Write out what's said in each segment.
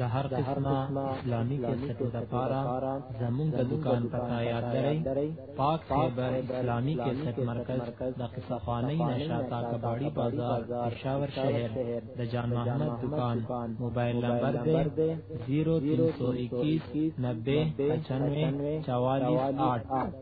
د هر قسمه اسلامي کیسټو د پاره زمونږ د دکان پتا یاد درئ پاک خیبر اسلامي کیسټ مرکز د قصه خاني نشاتا کباړي بازار پېښور شهر د جان محمد دکان موبایل نمبر دی 0321 90 95 44 8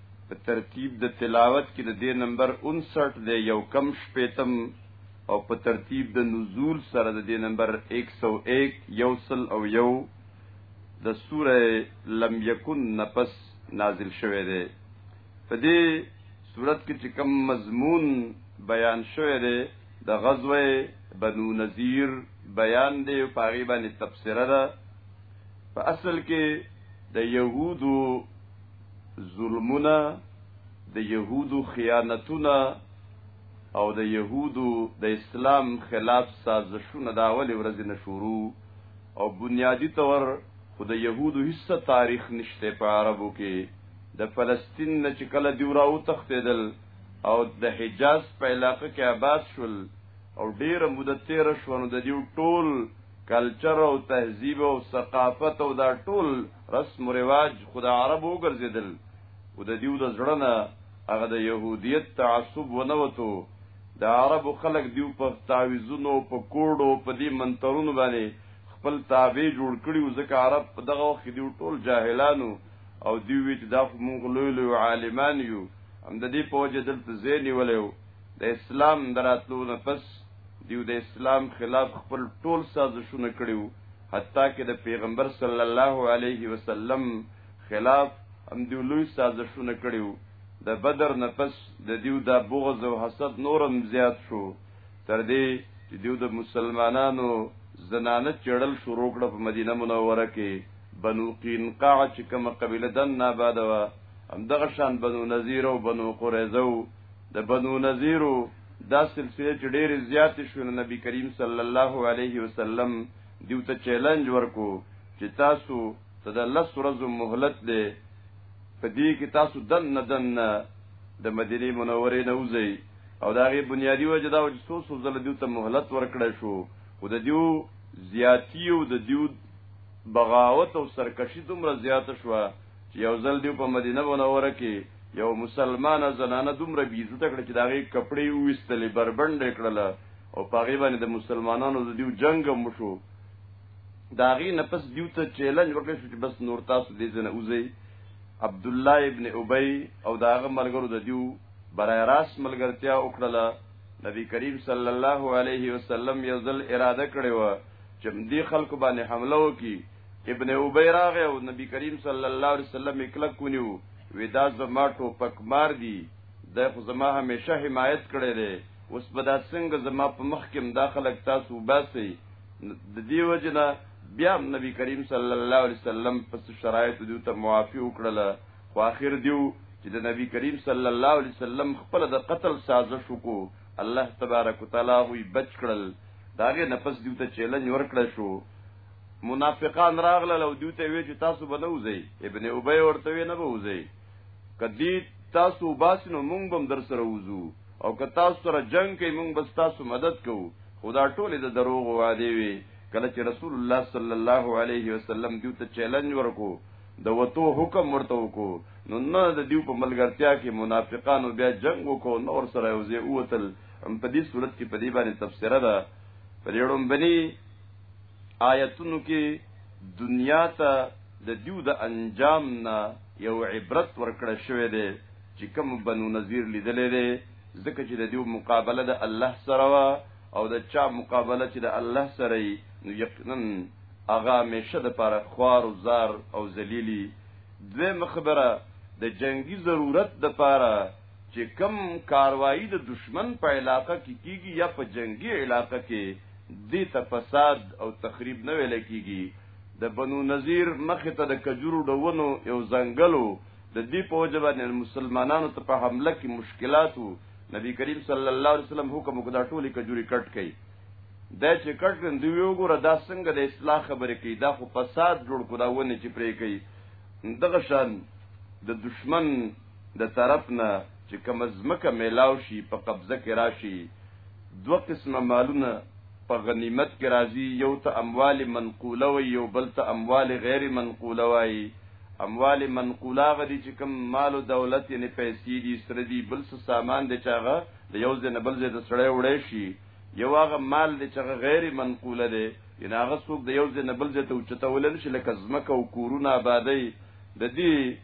په ترتیب د تلاوت کې د دې نمبر 59 دی یو کم شپیتم او په ترتیب د نزول سره د دې نمبر 101 یو سل او یو د سوره لم یکن نفس نازل شوه دی په دې صورت کې چې کم مضمون بیان شوه دی د غزوه بنو نذیر بیان دی او پاغي باندې تفسیر ده په اصل کې د يهودو ظلمونه د يهودو خیانتونه او د يهودو د اسلام خلاف سازشونه دا ولې ورځې نه شروع او بنیادی طور خو د يهودو هیڅ تاریخ نشته په عربو کې د فلسطین نه چې کله دی راو تختیدل او د حجاز په علاقه کې آباد شول او ډیره مدته تیر شو نو د دې ټول کلچر او تهذیب او ثقافت او دا ټول رسم و رواج خو د عربو وګرځېدل او د دیو د زړه نه هغه د یهودیت تعصب ونه وتو د عربو خلک دیو په تعویزونو په کوډو په دې منترونو باندې خپل تابع جوړ کړي او ځکه عرب په دغه وخت کې دیو ټول جاهلانو او دیو وی چې دا خو مونږ لوی لوی عالمان یو هم د دې په وجه دلته ځای نیولی د اسلام دراتلو نه پس دیو د اسلام خلاف خپل ټول سازشونه کړي حتی کې د پیغمبر صلی الله علیه وسلم خلاف هم دی لوی سازشونه کړیو د بدر نفس د دیو دا بغض او حسد نورم زیات شو تر دې چې دیو د مسلمانانو زنانه چړل شروع کړ په مدینه منوره کې بنو قینقاع چې کومه قبیله دن نه بادوه هم دغه شان بنو نذیر او بنو قریظه د بنو نذیرو دا سلسله چې ډېرې زیاتې شو نو نبی کریم صلی الله علیه وسلم دیو ته چیلنج ورکو چې تاسو ته د لس ورځو مهلت دی په دې کې تاسو دن نه دن نه د مدینه منورې نه وځئ او دا غي بنیادی وجه دا چې څو څو ځله دیو ته مهلت ورکړی شو خو د دیو زیاتی او د دیو بغاوت او سرکشی دومره زیاته شوه چې یو ځل دی په مدینه منوره کې یو مسلمانه زنانه دومره بی عزت کړ چې داغه کپڑے وستلې بربند کړل او پاغه باندې د مسلمانانو د دیو جنگ مشو داغه نفس دیو ته چیلنج وکړ چې بس نور تاسو دې زنه اوځي عبد الله ابن ابي او داغه ملګرو د دیو برای راس ملګرتیا وکړه نبی کریم صلی الله علیه وسلم یو ځل اراده کړې و چې دې خلکو باندې حمله وکړي ابن ابی راغه او نبی کریم صلی الله علیه وسلم کلک کونیو ودا زما ټوپک مار دی د خو زما همیشه حمایت کړی دی اوس به دا څنګه زما په مخ کې مداخله تاسو وباسي د دې وجنه بیا نبی کریم صلی الله علیه وسلم په شرایط دیو ته معافي وکړله خو اخر دیو چې د نبی کریم صلی الله علیه وسلم خپل د قتل سازش وکړو الله تبارک وتعالى وی بچ کړل داغه نفس دیو ته چیلنج ورکړ شو منافقان راغلل او دوی ته وی چې تاسو به نه وځئ ابن ابي ورته وی نه به وځئ کدی تاسو باس نو مونږ بم در سره وځو او که تاسو سره جنگ کوي مونږ بس تاسو مدد کوو خدا ټوله د دروغ وعده وی کله چې رسول الله صلی الله علیه وسلم دوی ته چیلنج ورکو د وتو حکم ورته وکړو نو نه د دیو په ملګرتیا کې منافقانو بیا جنگ وکړو نو ور سره یوځې اوتل هم په دې صورت کې په دې باندې تفسیره ده په دې ډوم بني آیتونو کې دنیا ته د دیو د انجام نه یو عبرت ورکړه شوی دی چې کوم بنو نذیر لیدلې دی ځکه چې د دیو مقابله د الله سره وا او د چا مقابله چې د الله سره نو یقینا اغا مشه د پر خوار او زار او ذلیلی دوی مخبره د جنگي ضرورت د پاره چې کم کاروائی د دشمن په علاقه کې کیږي یا په جنگی علاقه کې دې ته فساد او تخریب نه ویل کیږي د بنو نذیر مخه ته د کجورو ډونو یو ځنګلو د دې په وجه باندې مسلمانانو ته په حمله کې مشکلات وو نبی کریم صلی الله علیه وسلم حکم وکړ دا ټولې کجوري کټ کړي دا چې کټ کړي دوی وګوره دا څنګه د اصلاح خبرې کوي دا خو فساد جوړ کړه ونه چې پرې کوي دغه شان د دشمن د طرف نه چې کوم ځمکه میلاو شي په قبضه کې راشي دوه قسمه مالونه په غنیمت کې راځي یو ته اموال منقوله وي یو بل ته اموال غیر منقوله وي اموال منقوله غدي چې کوم مال او دولت یې پیسې دي سره دي بل څه سامان دي چاغه د یو ځای نه بل ځای ته سړی وړی شي یو هغه مال دی چې غیر منقوله دی یعنی هغه څوک د یو ځای نه بل ځای ته اوچتول نه شي لکه ځمکه او کورونه آبادۍ د دې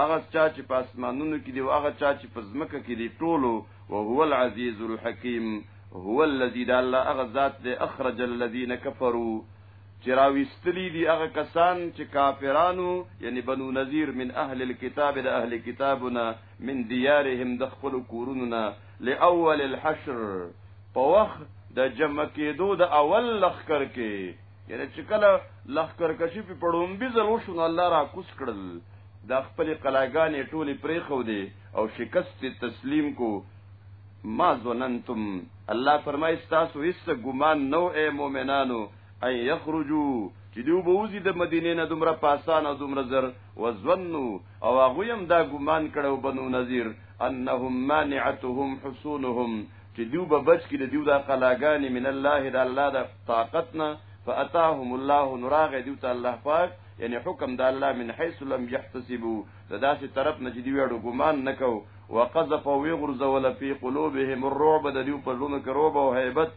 هغه چا چې په اسمانونو کې دی او هغه چا چې په ځمکه کې دی ټولو او هو العزیز الحکیم هو الذی دا الله هغه ذات دی اخرج الذین کفروا چې راوستلی دي هغه کسان چې کافرانو یعنی بنو نذیر من اهل الكتاب د اهل کتابنا من دیارهم د خپل کوروننا لاول الحشر په وخت د جمع کېدو د اول لخر کې یعنی چې کله لخرکشي په پړومبي ځل وشو نو الله را کوس کړل دا خپل قلاګانې ټولې پرې خو دي او شکست تسلیم کو ما ظننتم الله فرمای تاسو هیڅ ګمان نو اے مؤمنانو ان یخرجو چې دوی به وزي د مدینې نه دومره پاسان او دومره زر وزنو او هغه هم دا ګمان کړو بنو نذیر انهم مانعتهم حصونهم چې دوی به بچ کړي دوی د قلاګانې من الله د الله د طاقت نه فاتاهم الله نراغ دیو ته الله پاک یعنی حکم د الله من حيث لم يحتسبوا د داسې طرف نه چې دی وړو ګمان نکو وقذف ويغرزول في قلوبهم الرعب د دیو په زړونو کې رعب او هیبت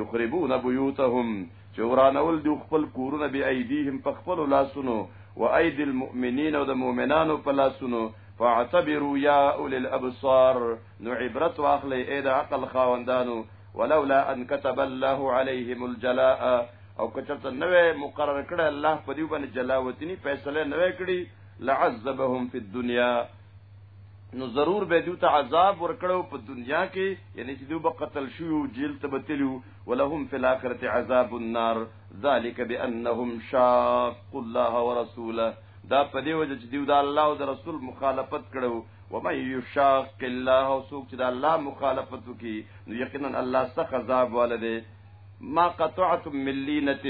یخربون بيوتهم چې ورانول دی خپل کورونه به ايديهم په خپل لاسونو و ايد المؤمنين او د مؤمنانو په لاسونو فاعتبروا يا اولي الابصار نو عبرت واخلي اې د عقل خاوندانو ولولا ان كتب الله عليهم الجلاء او کچته نوې مقرر کړه الله په دې باندې جلاوتنی فیصله نوې کړی لعذبهم فی الدنيا نو ضرور به دوی ته عذاب ورکړو په دنیا کې یعنی چې دوی به قتل شو جیل ته بتلو ولهم فی الاخرته عذاب النار ذالک بانهم شاقوا الله ورسوله دا په دې وجه چې دوی د الله او د رسول مخالفت کړو ومن یشاق الله سوق چې د الله مخالفت وکي نو یقینا الله سخت عذاب والده ما قطعتم من لینه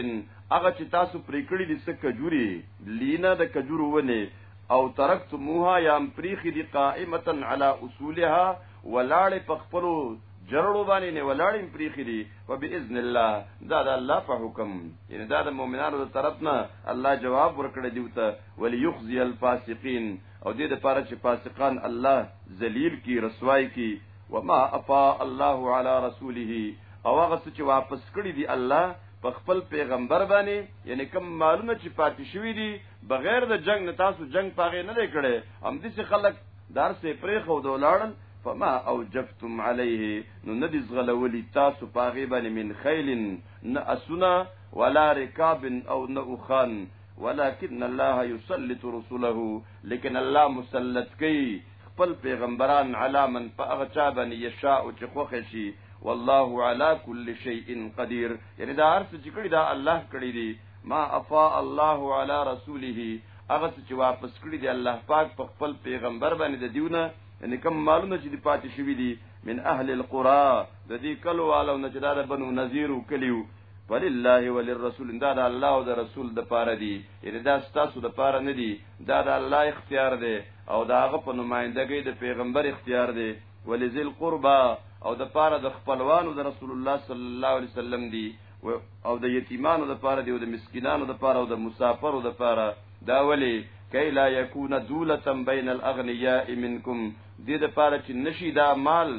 هغه چې تاسو پرې کړی دي څه کجوري لینه د کجورو ونه او ترکتموها یا پریخي دي قائمه علی اصولها ولاړې پخپلو جرړو باندې نه ولاړې پریخي دي و باذن الله دا د الله په حکم یعنی دا د مؤمنانو تر طرف نه الله جواب ورکړی دی ته وليخزي الفاسقین او دې د پاره چې فاسقان الله ذلیل کی رسوای کی وما افا الله علی رسوله او هغه څه چې واپس کړی دی الله په خپل پیغمبر باندې یعنی کوم مالونه چې پاتې شوی دي بغیر د جنگ نه تاسو جنگ پاغه نه کړي هم دې خلک دار سه پرې خو دولاړل فما اوجفتم عليه نو ندی زغلولی تاسو پاغه باندې من خیل نه اسنا ولا رکاب او نه اوخان ولكن الله يسلط رسله لیکن الله مسلط کوي خپل پیغمبران علا من په هغه چا باندې یشاء چې خوښ شي والله على كل شيء قدير یعنی دا هر څه چې کړی دا الله کړی دی ما افا الله على رسوله هغه چې واپس کړی دی الله پاک په خپل پیغمبر باندې د دیونه یعنی کوم مالونه چې دی پاتې شوی دی من اهل القرى د دې کلو والو نه چې دا بنو نذیر کلیو ولله وللرسول دا د الله او د رسول د پاره دی یعنی دا ستاسو د پاره نه دی دا د الله اختیار دی او دا هغه په نمائندګۍ د پیغمبر اختیار دی ولذل قربا او د پاره د خپلوانو د رسول الله صلی الله علیه وسلم دی او د یتیمانو د پاره دی او د مسکینانو د پاره او د مسافرو د پاره دا ولی کای لا یکون دولتم بین الاغنیاء منکم دې د پاره چې نشي دا مال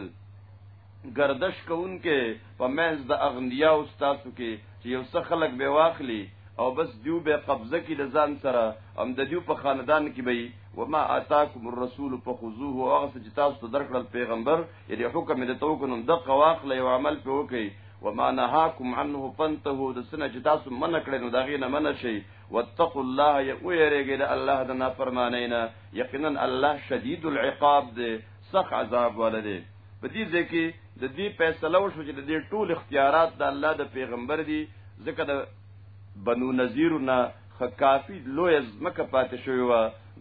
گردش کوونکې په منځ د اغنیا او ستاسو کې چې یو څه خلک به واخلي او بس دیو به قبضه کې د ځان سره هم د دیو په خاندان کې به وما اتاکم الرسول فخذوه او هغه چې تاسو ته درکړل پیغمبر یعنی حکم د توکنم د قواخل او عمل په وکي وما نهاکم عنه فانتهوا د سنه چې تاسو من کړی نو داغې نه من شي واتقوا الله یا ویریږي د الله د نافرمانینا یقینا الله شدید العقاب دی سخ عذاب ولده په دې ځای کې د دې فیصله وشو چې د دې ټول اختیارات د الله د پیغمبر دي ځکه د بنو نذیر نه خکافی لوی ځمکه پاتې شوی و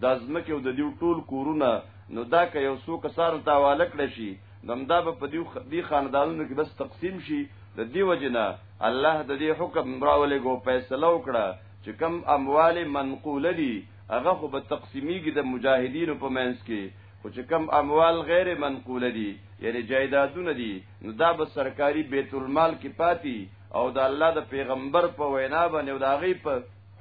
د ځمکه او د دې ټول کورونه نو دا که یو څو کسانو ته حواله کړی شي دمدا به په دې خاندانونو کې بس تقسیم شي د دې وجنه الله د دې حکم راولې ګو فیصله وکړه چې کم اموال منقوله دي هغه خو به تقسیمیږي د مجاهدینو په منځ کې خو چې کم اموال غیر منقوله دي یعنی جایدادونه دي نو دا به سرکاري بیت المال کې پاتي او د الله د پیغمبر په وینا باندې او د هغه په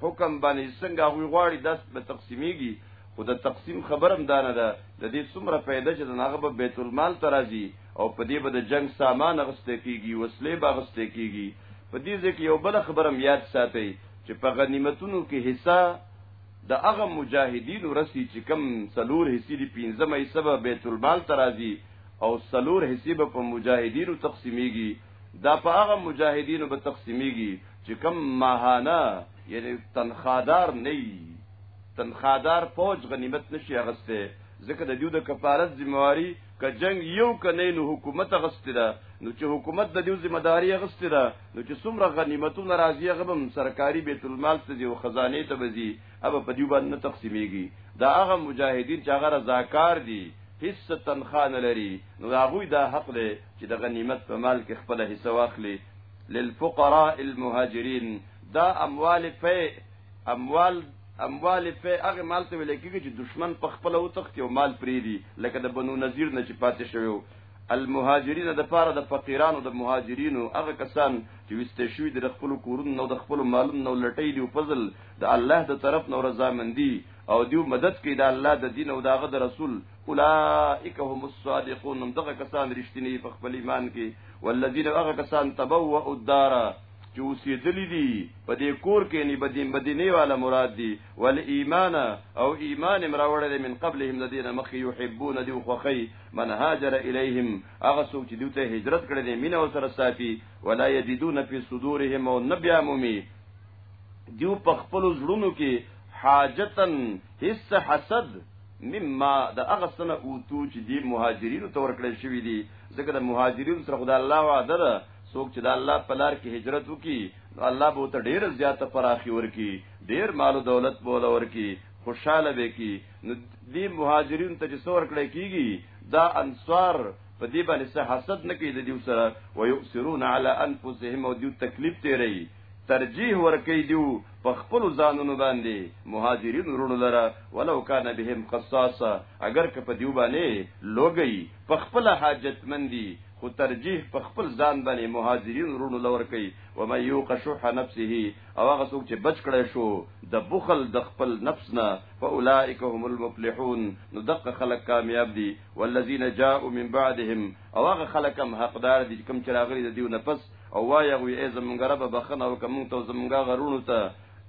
حکم باندې څنګه هغه غواړي داس به تقسیمیږي خو د تقسیم خبرم دانه ده د دې څومره پیدا چې د هغه به بیت المال ترازی او په دې به د جنگ سامان غسته کیږي وسلې به غسته کیږي په دې ځکه یو بل خبرم یاد ساتي چې په غنیمتونو کې حصہ د هغه مجاهدینو رسی چې کم سلور حصي دي پنځمه حصه به بیت المال ته راځي او سلور حصي به په مجاهدینو تقسیمیږي دا په هغه مجاهدینو به تقسیمیږي چې کم ماهانه یعنی تنخادار نه تنخادار فوج غنیمت نشي اغسته ځکه د دیو د کفارت ذمہواری که جنگ یو کنه نو حکومت غستی ده نو چې حکومت د دې ذمہ داری غستی ده نو چې څومره غنیمتونه راځي هغه سرکاري بیت المال ته دی او خزانه ته بزي اب په دې باندې تقسیمیږي دا هغه مجاهدین چې هغه رضاکار دي هیڅ تنخواه نه لري نو هغه دا حق دی چې د غنیمت په مال کې خپل حصہ واخلي للفقراء المهاجرین دا اموال فی اموال اموال په هغه مال ته ویل کېږي چې دشمن په خپل او تخت او مال پری دی لکه د بنو نذیر نه چې پاتې شوی المهاجرین د پاره د فقیرانو د مهاجرینو هغه کسان چې وسته شوی د خپل کورونو نو د خپل مالونو نو لټی دی فضل د الله د طرف نو رضامندی او دیو مدد کوي د الله د دین او دغه د رسول اولائک هم الصادقون دغه کسان رښتینی په خپل ایمان کې والذین هغه کسان تبوؤ الدار چې اوسېدلې دي په دې کور کې نه بدین بدینه والا مراد دي ول ایمان او ایمان امراوړل من قبلهم الذين مخ يحبون دي خوخي من هاجر اليهم هغه څوک چې دوی ته هجرت کړي دي مين او سره صافي ولا يجدون في صدورهم او نبي عمومي دیو په خپل زړونو کې حاجتن حس حسد مما د هغه سنه اوتو چې دی مهاجرینو تور کړی شوی دی ځکه د مهاجرینو سره خدای الله وعده ده څوک چې د الله په لار کې هجرت وکي نو الله به ته ډیر زیاته پراخي ورکي ډیر مال او دولت به ول ورکي خوشاله به کی نو دې مهاجرین ته چې څور کړی کیږي دا انصار په دې باندې څه حسد نه کوي د دې سره ويؤثرون على انفسهم او دې تکلیف تیری ترجیح ورکې دیو په خپل ځانونو باندې مهاجرین ورونو لره ولو کان بهم قصاصه اگر که په دیو باندې لوګي په خپل حاجتمندي خو ترجیح په خپل ځان باندې مهاجرین ورونو لور کوي و مې یو قشوح نفسه او هغه څوک چې بچ کړی شو د بخل د خپل نفس نه فاولائک هم المفلحون نو دغه خلک کامیاب دي والذین جاءوا من بعدهم او هغه خلک هم حقدار دي کوم چې راغلي د دیو نه پس او وایي وي ای زمونږ رب بخنه او کوم ته زمونږ غرونو ته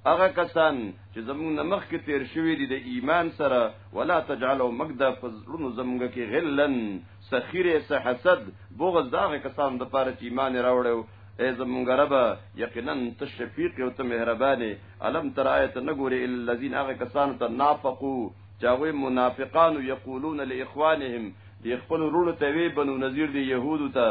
هغه کسان چې زمونږ نمخ کې تیر شوی دي د ایمان سره ولا تجعلوا مقدا فزرون زمونږ کې غلن سخیره سه حسد بغض داغه کسان د پاره چې ایمان راوړو ای زمونږ رب یقینا ته شفیق او ته مهربانه الم تر آیت نه ګوري الا الذين هغه کسان ته نافقو چاوي منافقان یقولون لاخوانهم دی خپل ورونو ته وی بنو نذیر دی يهودو ته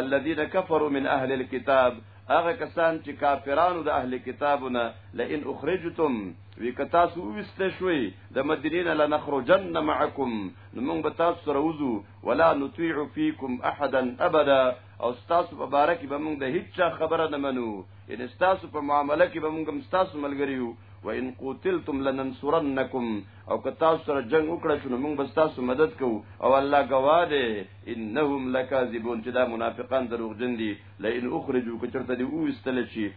الذين كفروا من اهل الكتاب هغه کسان چې کافرانو د اهل کتابونه لئن اخرجتم وی که تاسو وست شوي د مدینې نه لنخرجن معکم نو موږ به تاسو سره وځو ولا نطيع فيكم احدا ابدا او تاسو په باره کې به موږ د هیڅ خبره نه منو ان تاسو په معاملې کې به موږ هم تاسو ملګری یو وان قتلتم لننصرنکم او که تاسو سره جنگ وکړ شو نو موږ به تاسو مدد کوو او الله گواه دی انهم لکاذبون چې دا منافقان دروغجن دي لئن اخرجوا کچرته دی او استل شي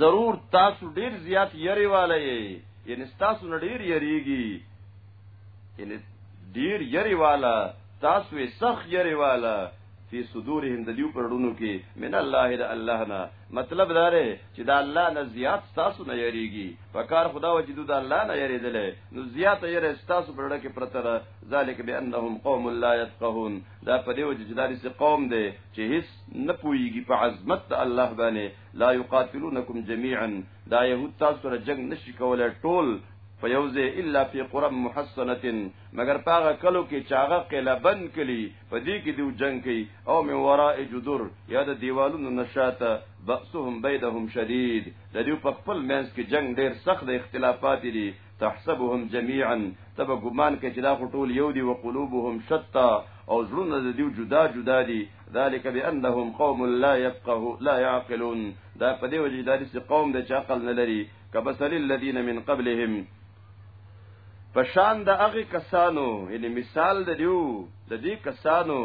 ضرور تاسو ډیر زیات یری والے یعنی تاسو نه ډیر یریږي یعنی ډیر یری والا تاسو یې سخ یری والا فی صدورهم د دیو پرړونو کې من الله د الله نه مطلب دا دی چې دا الله نه زیات تاسو نه یریږي په کار خدا وجدو دا الله نه یریدل نو زیات یری تاسو پرړه کې پرته ده ذالک بانهم قوم لا یفقهون دا په دیو چې دا قوم دی چې هیڅ نه پويږي په عظمت د الله باندې لا يقاتلونکم جميعا دا يهود تاسو سره جنگ نشي کولای ټول په یو ځای الا فی قرم محصنه مگر پاغه کلو کې چاغه قله بند کلی په دې کې دیو جنگ کوي او من وراء جدر یا د دیوالونو نشاته بأسهم بيدهم شدید د دې په خپل منځ کې جنگ ډیر سخت د اختلافات دي تحسبهم جميعا تب ګمان کې چې دا ټول یو دی وقلوبهم شتا او زړونه د دیو جدا جدا دي ذلك بانهم قوم لا يفقه لا يعقلون دا په دې وجه داري چې قوم د چا عقل نه لري کبسل الذين من قبلهم پشان د هغه کسانو یعنی مثال د دیو د دې کسانو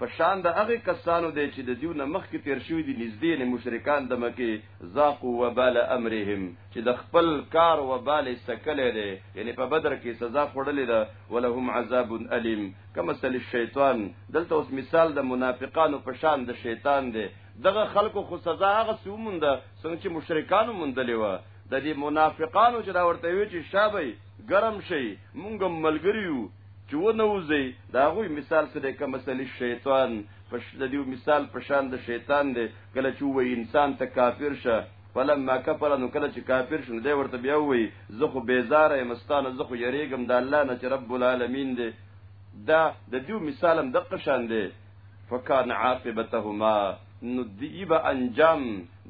پشان د هغه کسانو دی چې د دیو نه مخکې تیر شوی دي نږدې نه مشرکان د مکه ذاقوا وبال امرهم چې د خپل کار وبال سکلې دي یعنی په بدر کې سزا خوړلې ده ولهم عذاب الیم کما سل شیطان دلته اوس مثال د منافقانو په شان د شیطان دی دغه خلکو خو سزا هغه سوموند څنګه چې مشرکانو مندلې و د دې منافقانو چې دا ورته وی چې شابه ګرم شي مونږ ملګریو چې و نه وځي دا غوي مثال سره کوم مثال شیطان پښ د دې مثال په شان د شیطان دی کله چې و انسان ته کافر شه فلما کفر نو کله چې کافر شون دی ورته بیا وی زه خو بیزار یم ستانه زه خو یریګم د الله نه چې رب العالمین دی دا د دیو مثالم د قشان دی فکان عاقبتهما نو دیبا انجام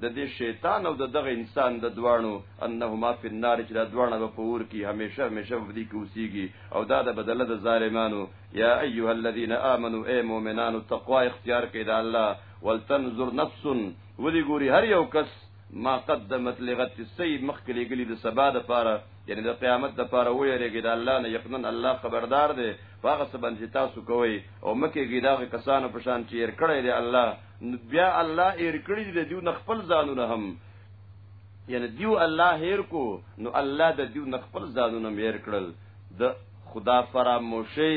د دې شیطان او د دغه انسان د دوانو انهما فی النار چې د دوانو په پور کې همیشه همیشه په دې کې اوسېږي او دا د بدله د ظالمانو یا ایها الذین آمنو ای مؤمنانو تقوا اختیار کړئ د الله ولتنظر نفس ودی ګوري هر یو کس ما قدمت لغت چې سي مخکې لګلي د سبا د پاره یعنی د قیامت د پاره ویریږي د الله نه یقینا الله خبردار دی هغه څه باندې تاسو کوي او مکه کې دا کسانو په شان چې ير کړی دی الله بیا الله ير کړی دی دیو نه خپل ځانونه هم یعنی دیو الله هیر کو نو الله د دیو نه خپل ځانونه مېر کړل د خدا فراموشي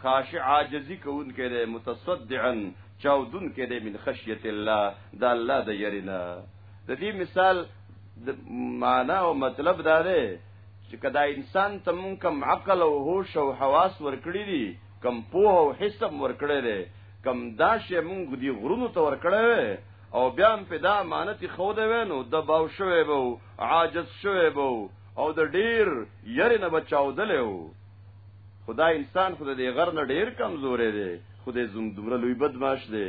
خاشع عاجزی کوونکی دی متصدعا چاودونکی دی من خشیت الله د الله د یرینا د دې مثال د معنا او مطلب دا دی چې کدا انسان ته مونږ کم عقل او هوش او حواس ورکړي دي کم پوه او حس ورکړي دي کم دا شی مونږ دی غرونو ته ورکړي او بیا هم په دا امانت خو دی وینو د باو شوی بو عاجز شوی بو او د ډیر یری نه بچاو دلو خدا انسان خود دې غر نه ډیر کمزورې دی خو دې زوم دومره لوی بدمعاش دی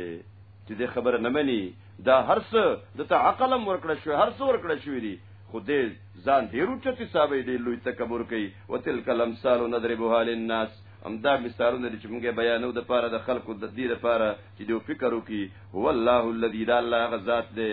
چې دې خبره نه مني دا هرڅ د ته عقل هم ورکړ شو هرڅ ورکړ شو دي خو دې ځان ډیر چت حساب دې لوی تکبر کوي وتلک الامثال نضربها للناس ام دا مثالونه چې موږ بیانو د پاره د خلکو د دې لپاره چې دوی فکر وکړي هو الله الذي لا الله غزاد دې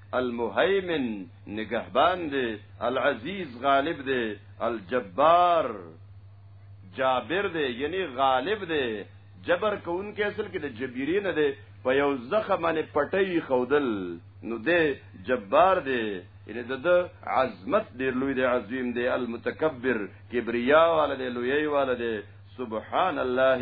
المهيمن نگهبان دی العزيز غالب دی الجبار جابر دی یعنی غالب دی جبر کوونکی اصل کې د جبیری نه دی په یو زخه باندې پټي خودل نو دی جبار دی یعنی د عظمت ډیر لوی دی عظیم دی المتکبر کبریا والده لوی والده سبحان الله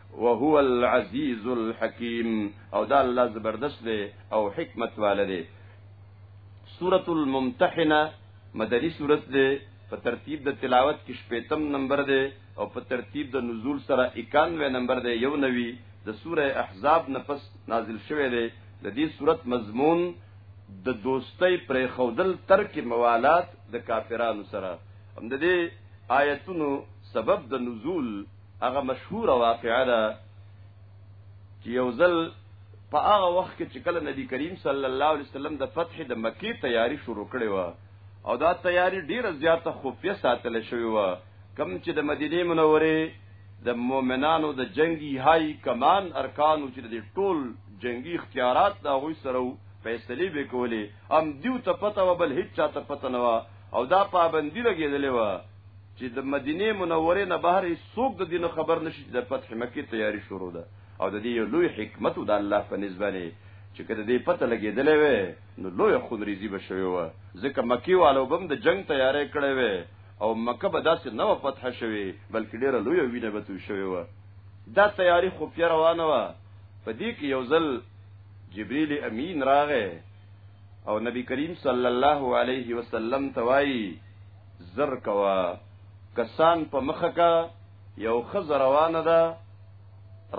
وهو العزيز الحكيم او دا الله زبردست دی او حکمت والا دی سورۃ الممتحنه مدنی سورۃ دی په ترتیب د تلاوت کې شپږم نمبر دی او په ترتیب د نزول سره 91 نمبر دی یو نوی د سوره احزاب نه پس نازل شوه دی د دې سورۃ مضمون د دوستۍ پرې خودل ترک موالات د کافرانو سره هم د دې آیتونو سبب د نزول هغه مشهور واقعه ده چې یو ځل په هغه وخت کې چې کله نبی کریم صلی الله علیه وسلم د فتح د مکی تیاری شروع کړې و او دا تیاری ډیره زیاته خفیه ساتل شوې و کم چې د مدینه منورې د مؤمنانو د جنگي های کمان ارکانو چې د ټول جنگي اختیارات دا غوي سره فیصله به کولې ام دیو ته پته و بل هیڅ چا ته پته نه و او دا پابندی لګېدلې و چې د مدینه منورې نه بهر هیڅوک د دین خبر نشي چې د فتح مکه تیاری شروع ده او د دې یو لوی حکمت او د الله په نسبانه چې کله دې پته لګېدلې وې نو لوی خونریزي به شوی و ځکه مکی والو بم د جنگ تیاری کړې وې او مکه به داسې نه و فتح شوی بلکې ډېر لوی وینه به تو شوی و دا تیاری خو پیره روانه و په دې کې یو ځل جبرئیل امین راغې او نبی کریم صلی الله علیه وسلم توای زر کوا کسان په مخه کا یو خزه روانه ده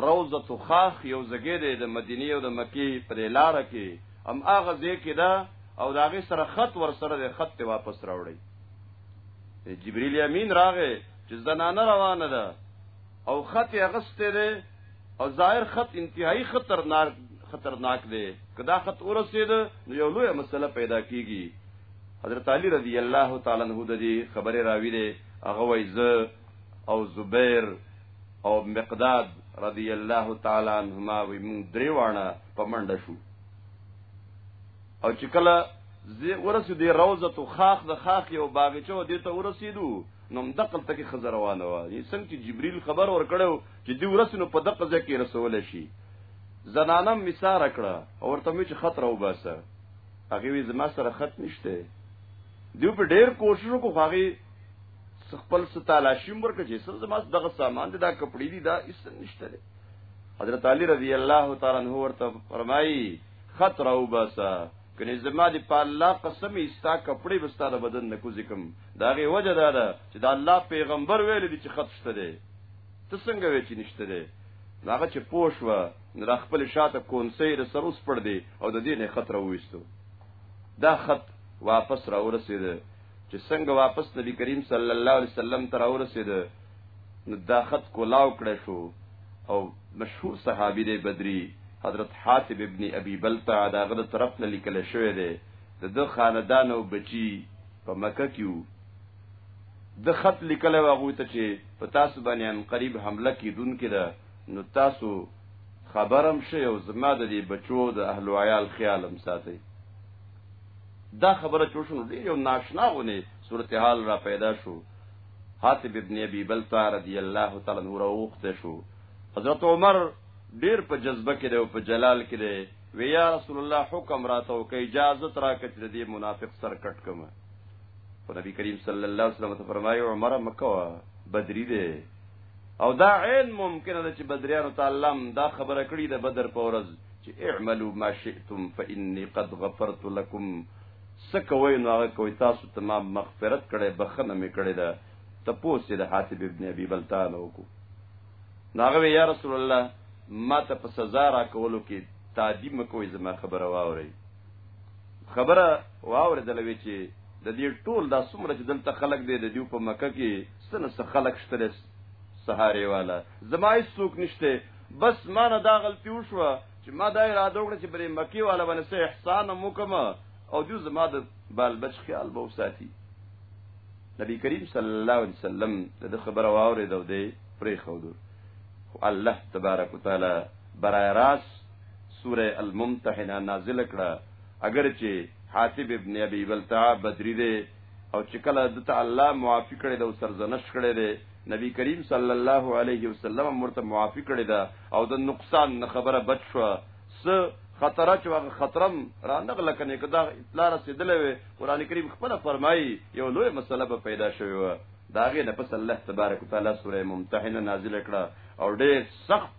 روزه خاخ یو زګی دی د مدینه او د مکی پر لار کې ام اغه ځای کې ده او داغه سره خط ور سره د خط ته واپس راوړی جبرئیل امین راغې چې زنانه روانه ده او خط یې غسته ده او ظاهر خط انتهایی خطرناک خطرناک دی کدا خط ورسید نو یو لوی مسله پیدا کیږي حضرت علی رضی الله تعالی عنہ د دې خبره راوی دی هغه وای ز او زبیر او مقداد رضی الله تعالی عنهما وی مون درې وانه په منډه شو او چې کله زی ورسې دی روزه تو خاخ د خاخ یو باغچو دی ته ورسېدو نو دقل تک خزر روانه و یې څنګه چې جبريل خبر ور کړو چې دی ورسې نو په دقه ځکه رسول شي زنانم مسار کړه او ورته مې چې خطر وباسه هغه وی زما سره خط نشته دیو په ډیر کوشش وکړو هغه خپل ستالاشیم ورکړي چې سر زما دغه سامان دي دا کپړې دي دا اس نشته دی حضرت علی رضی الله تعالی عنہ ورته فرمایي خط راو باسا کني زما دي په الله قسم ایستا کپړې بستا د بدن نه کوزي کوم دا غي وجه دا ده چې دا الله پیغمبر ویل دي چې خط شته دی ته څنګه وې چې نشته دی هغه چې پوښوه نو دا خپل شاته کونسې د سر اوس پړ دی او د دې نه خط راوېستو دا خط واپس را ورسېد چې څنګه واپس نبی کریم صلی الله علیه وسلم ته را ورسېد نو دا خط کولاو کړی شو او مشهور صحابي دی بدري حضرت حاتب ابن ابي بلتع دا غره طرف نه لیکل شوی دی د دو خاندان او بچي په مکه کې د خط لیکل واغوي ته چې په تاسو باندې ان قریب حمله کیدونکې ده نو تاسو خبرم شي او زما د دې بچو د اهل عیال خیالم ساتي دا خبره چې شنو ډیر یو ناشنا غونې صورتحال را پیدا شو حاتب ابن ابي بلتا رضی الله تعالی عنہ راوخته شو حضرت عمر ډیر په جذبه کې دی او په جلال کې دی وی یا رسول الله حکم راته او که اجازه را کړې دې منافق سر کټ کوم او نبی کریم صلی الله علیه وسلم ته فرمایي عمر مکه بدری دی او دا عین ممکنه ده چې بدریانو ته الله دا خبره کړې ده بدر په ورځ چې اعملوا ما شئتم فإني قد غفرت لكم سکوي نو هغه کوي تاسو ته ما مغفرت کړي بخنه مې کړي ده تپوس د حاتب ابن ابي بلتان وکړو ناغه یا رسول الله ما ته په سزا را کولو کې تادی مکوې زما خبره واوري خبره واوري دلوي چې د دې ټول دا څومره چې دلته خلک دی د دې په مکه کې سنه څه خلک شته سهارې والا زما هیڅ څوک نشته بس ما نه دا غلطي وشوه چې ما دا اراده وکړه چې برې مکی والا باندې سه احسان مو کوم او دوی زما د بال بچ خیال به وساتي نبی کریم صلی الله علیه وسلم د خبره واورې دو دی پرې خو دو خو الله تبارک وتعالى برای راس سوره الممتحنه نازل کړه اگر چې حاتب ابن ابي بلتع بدری دی او چې کله د ته الله معافي کړي دا سرزنش کړي دي نبی کریم صلی الله علیه وسلم مرته معافي کړي دا او د نقصان نه خبره بچ شو س خطر چې هغه خطرم را نغله کنه کدا اطلاع رسیدلې وي قران کریم خپل فرمایي یو لوی مسله به پیدا شوی و داغه نه پس الله تبارک وتعالى سوره ممتحنه نازله کړه او ډېر سخت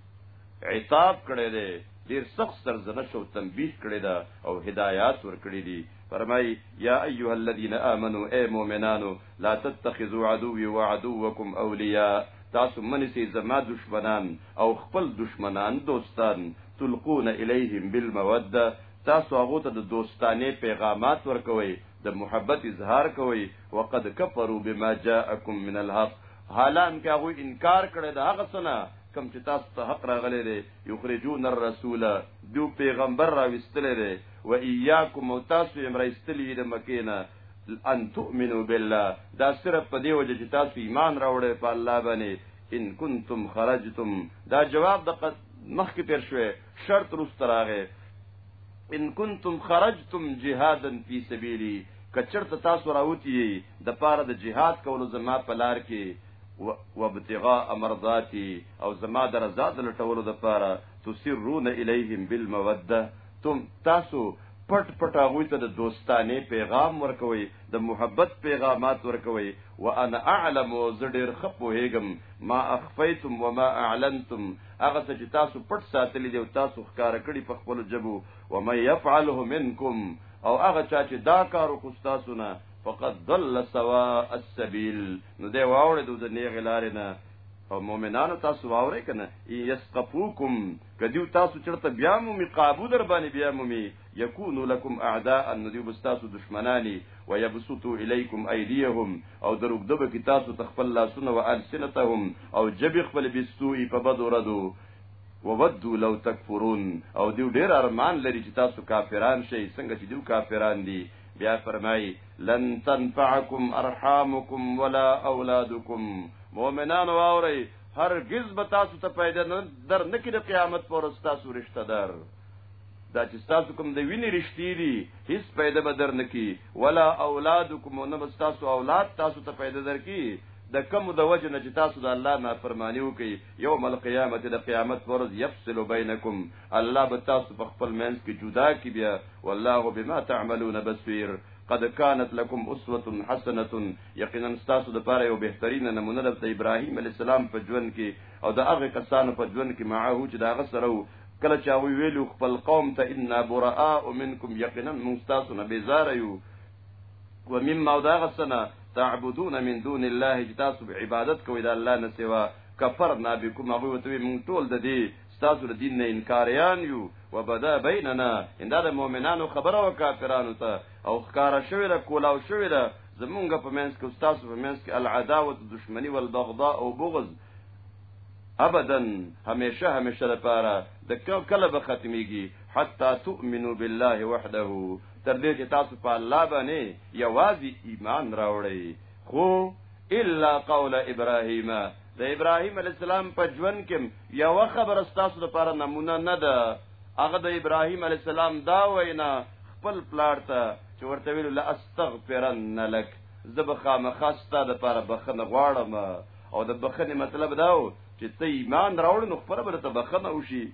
عتاب کړي دي ډېر سخت سرزنش او تنبیه کړي دا او هدایات ور کړی دي فرمائی، یا ایها الذین آمنوا ای مؤمنانو لا تتخذوا عدوی وعدوکم اولیاء تاسو مه نیسئ زما دښمنان او خپل دښمنان دوستان تلقون الیهم بالموده تاسو هغو ته د دوستانې پیغامات ورکوئ د محبت اظهار کوئ وقد کفروا بما جاءکم من الحق حالانکه هغوی انکار کړی د هغه څه نه کوم چې تاسو ته حق راغلی دی یخرجون الرسول دو پیغمبر را وستلی دی و ایاکم او تاسو یې مرایستلی د مکې نه ان تؤمنو بالله دا صرف په دی وجه چې تاسو ایمان راوړی په الله باندې ان کنتم خرجتم دا جواب د مخکې تیر شوی شرط رست راغی ان کنتم خرجتم جهادا فی سبیلی کچرت تاسو راوتی د پاره د جهاد کولو زما په لار کې وابتغاء مرضاتی او زما د رضا د لټولو د پاره تسرون الیهم بالموده تم تاسو پټ پټ هغه ته د دوستانه پیغام ورکوي د محبت پیغامات ورکوي وانا اعلم زډیر خپو هیګم ما اخفیتم وما اعلنتم هغه څه چې تاسو پټ ساتلی دی او تاسو ښکار کړی په خپل جبو ومن يفعله منکم او هغه چا چې دا کار وکړ تاسو نه فقد ضل سواء السبيل نو دی واوړې د نیغلارې نه او مؤمنانو تاسو واورې کنه یسقفوکم کدیو تاسو چرته بیا مو می قابو در باندې بیا مو می یکون لکم اعداء ان دیو بستاسو دشمنانی و یبسطو الیکم ایدیهم او دروګدبه کی تاسو تخپل لاسونه و السنتهم او جب خپل بستوی په بدو ردو وودو لو تکفرون او دیو ډیر ارمان لري چې تاسو کافران شئ څنګه چې دیو کافران دي بیا فرمایي لن تنفعکم ارحامکم ولا اولادکم مؤمنان واورئ هرگز به تاسو ته پیدا در نکې د قیامت پر ورځ تاسو رشتہ دار دا چې تاسو کوم د وینې رښتې دي هیڅ پیدا به در نکې ولا اولادکم نه بس تاسو اولاد تاسو ته پیدا در کی د کم د وجه نه چې تاسو د الله نافرمانی وکي یوم القیامت د قیامت پر ورځ یفصل بینکم الله به تاسو په خپل منځ کې جدا کی بیا والله بما تعملون بصير قد كانت لكم اسوه حسنه یقینا تاسو د پاره یو بهترین نمونه د ابراهیم علی السلام په ژوند کې او د هغه کسانو په ژوند کې معه چې دا غسرو کله چې هغه ویلو خپل قوم ته ان براء منکم یقینا موږ تاسو نه بیزار یو ومما دا غسنا تعبدون من دون الله چې تاسو عبادت کوئ د الله نه سوا کفرنا بكم هغه وتوی مونږ ټول د دې ستاسو د دین نه انکاریان یو وبدا بیننا اندا د مؤمنانو خبره او کافرانو ته او خکار شوی د کولاو شوی د زمونږ په منځ کې ستاسو په منځ کې العداوه دشمنی والبغضاء او بغض ابدا همیشه همیشه لپاره د کله به ختميږي حتا تؤمنو بالله وحده تر دې چې تاسو په الله باندې یوازې ایمان راوړئ خو الا قول ابراهیم د ابراهیم علی السلام په ژوند کې یو خبر ستاسو لپاره نمونه نه ده هغه د ابراهیم علی السلام دا وینا خپل پلاړ ته چې ورته ویل لا استغفرن لك زب خامخستا د لپاره بخنه غواړم او د بخنه مطلب دا و چې ته ایمان راوړ نو خبره به ته بخنه وشي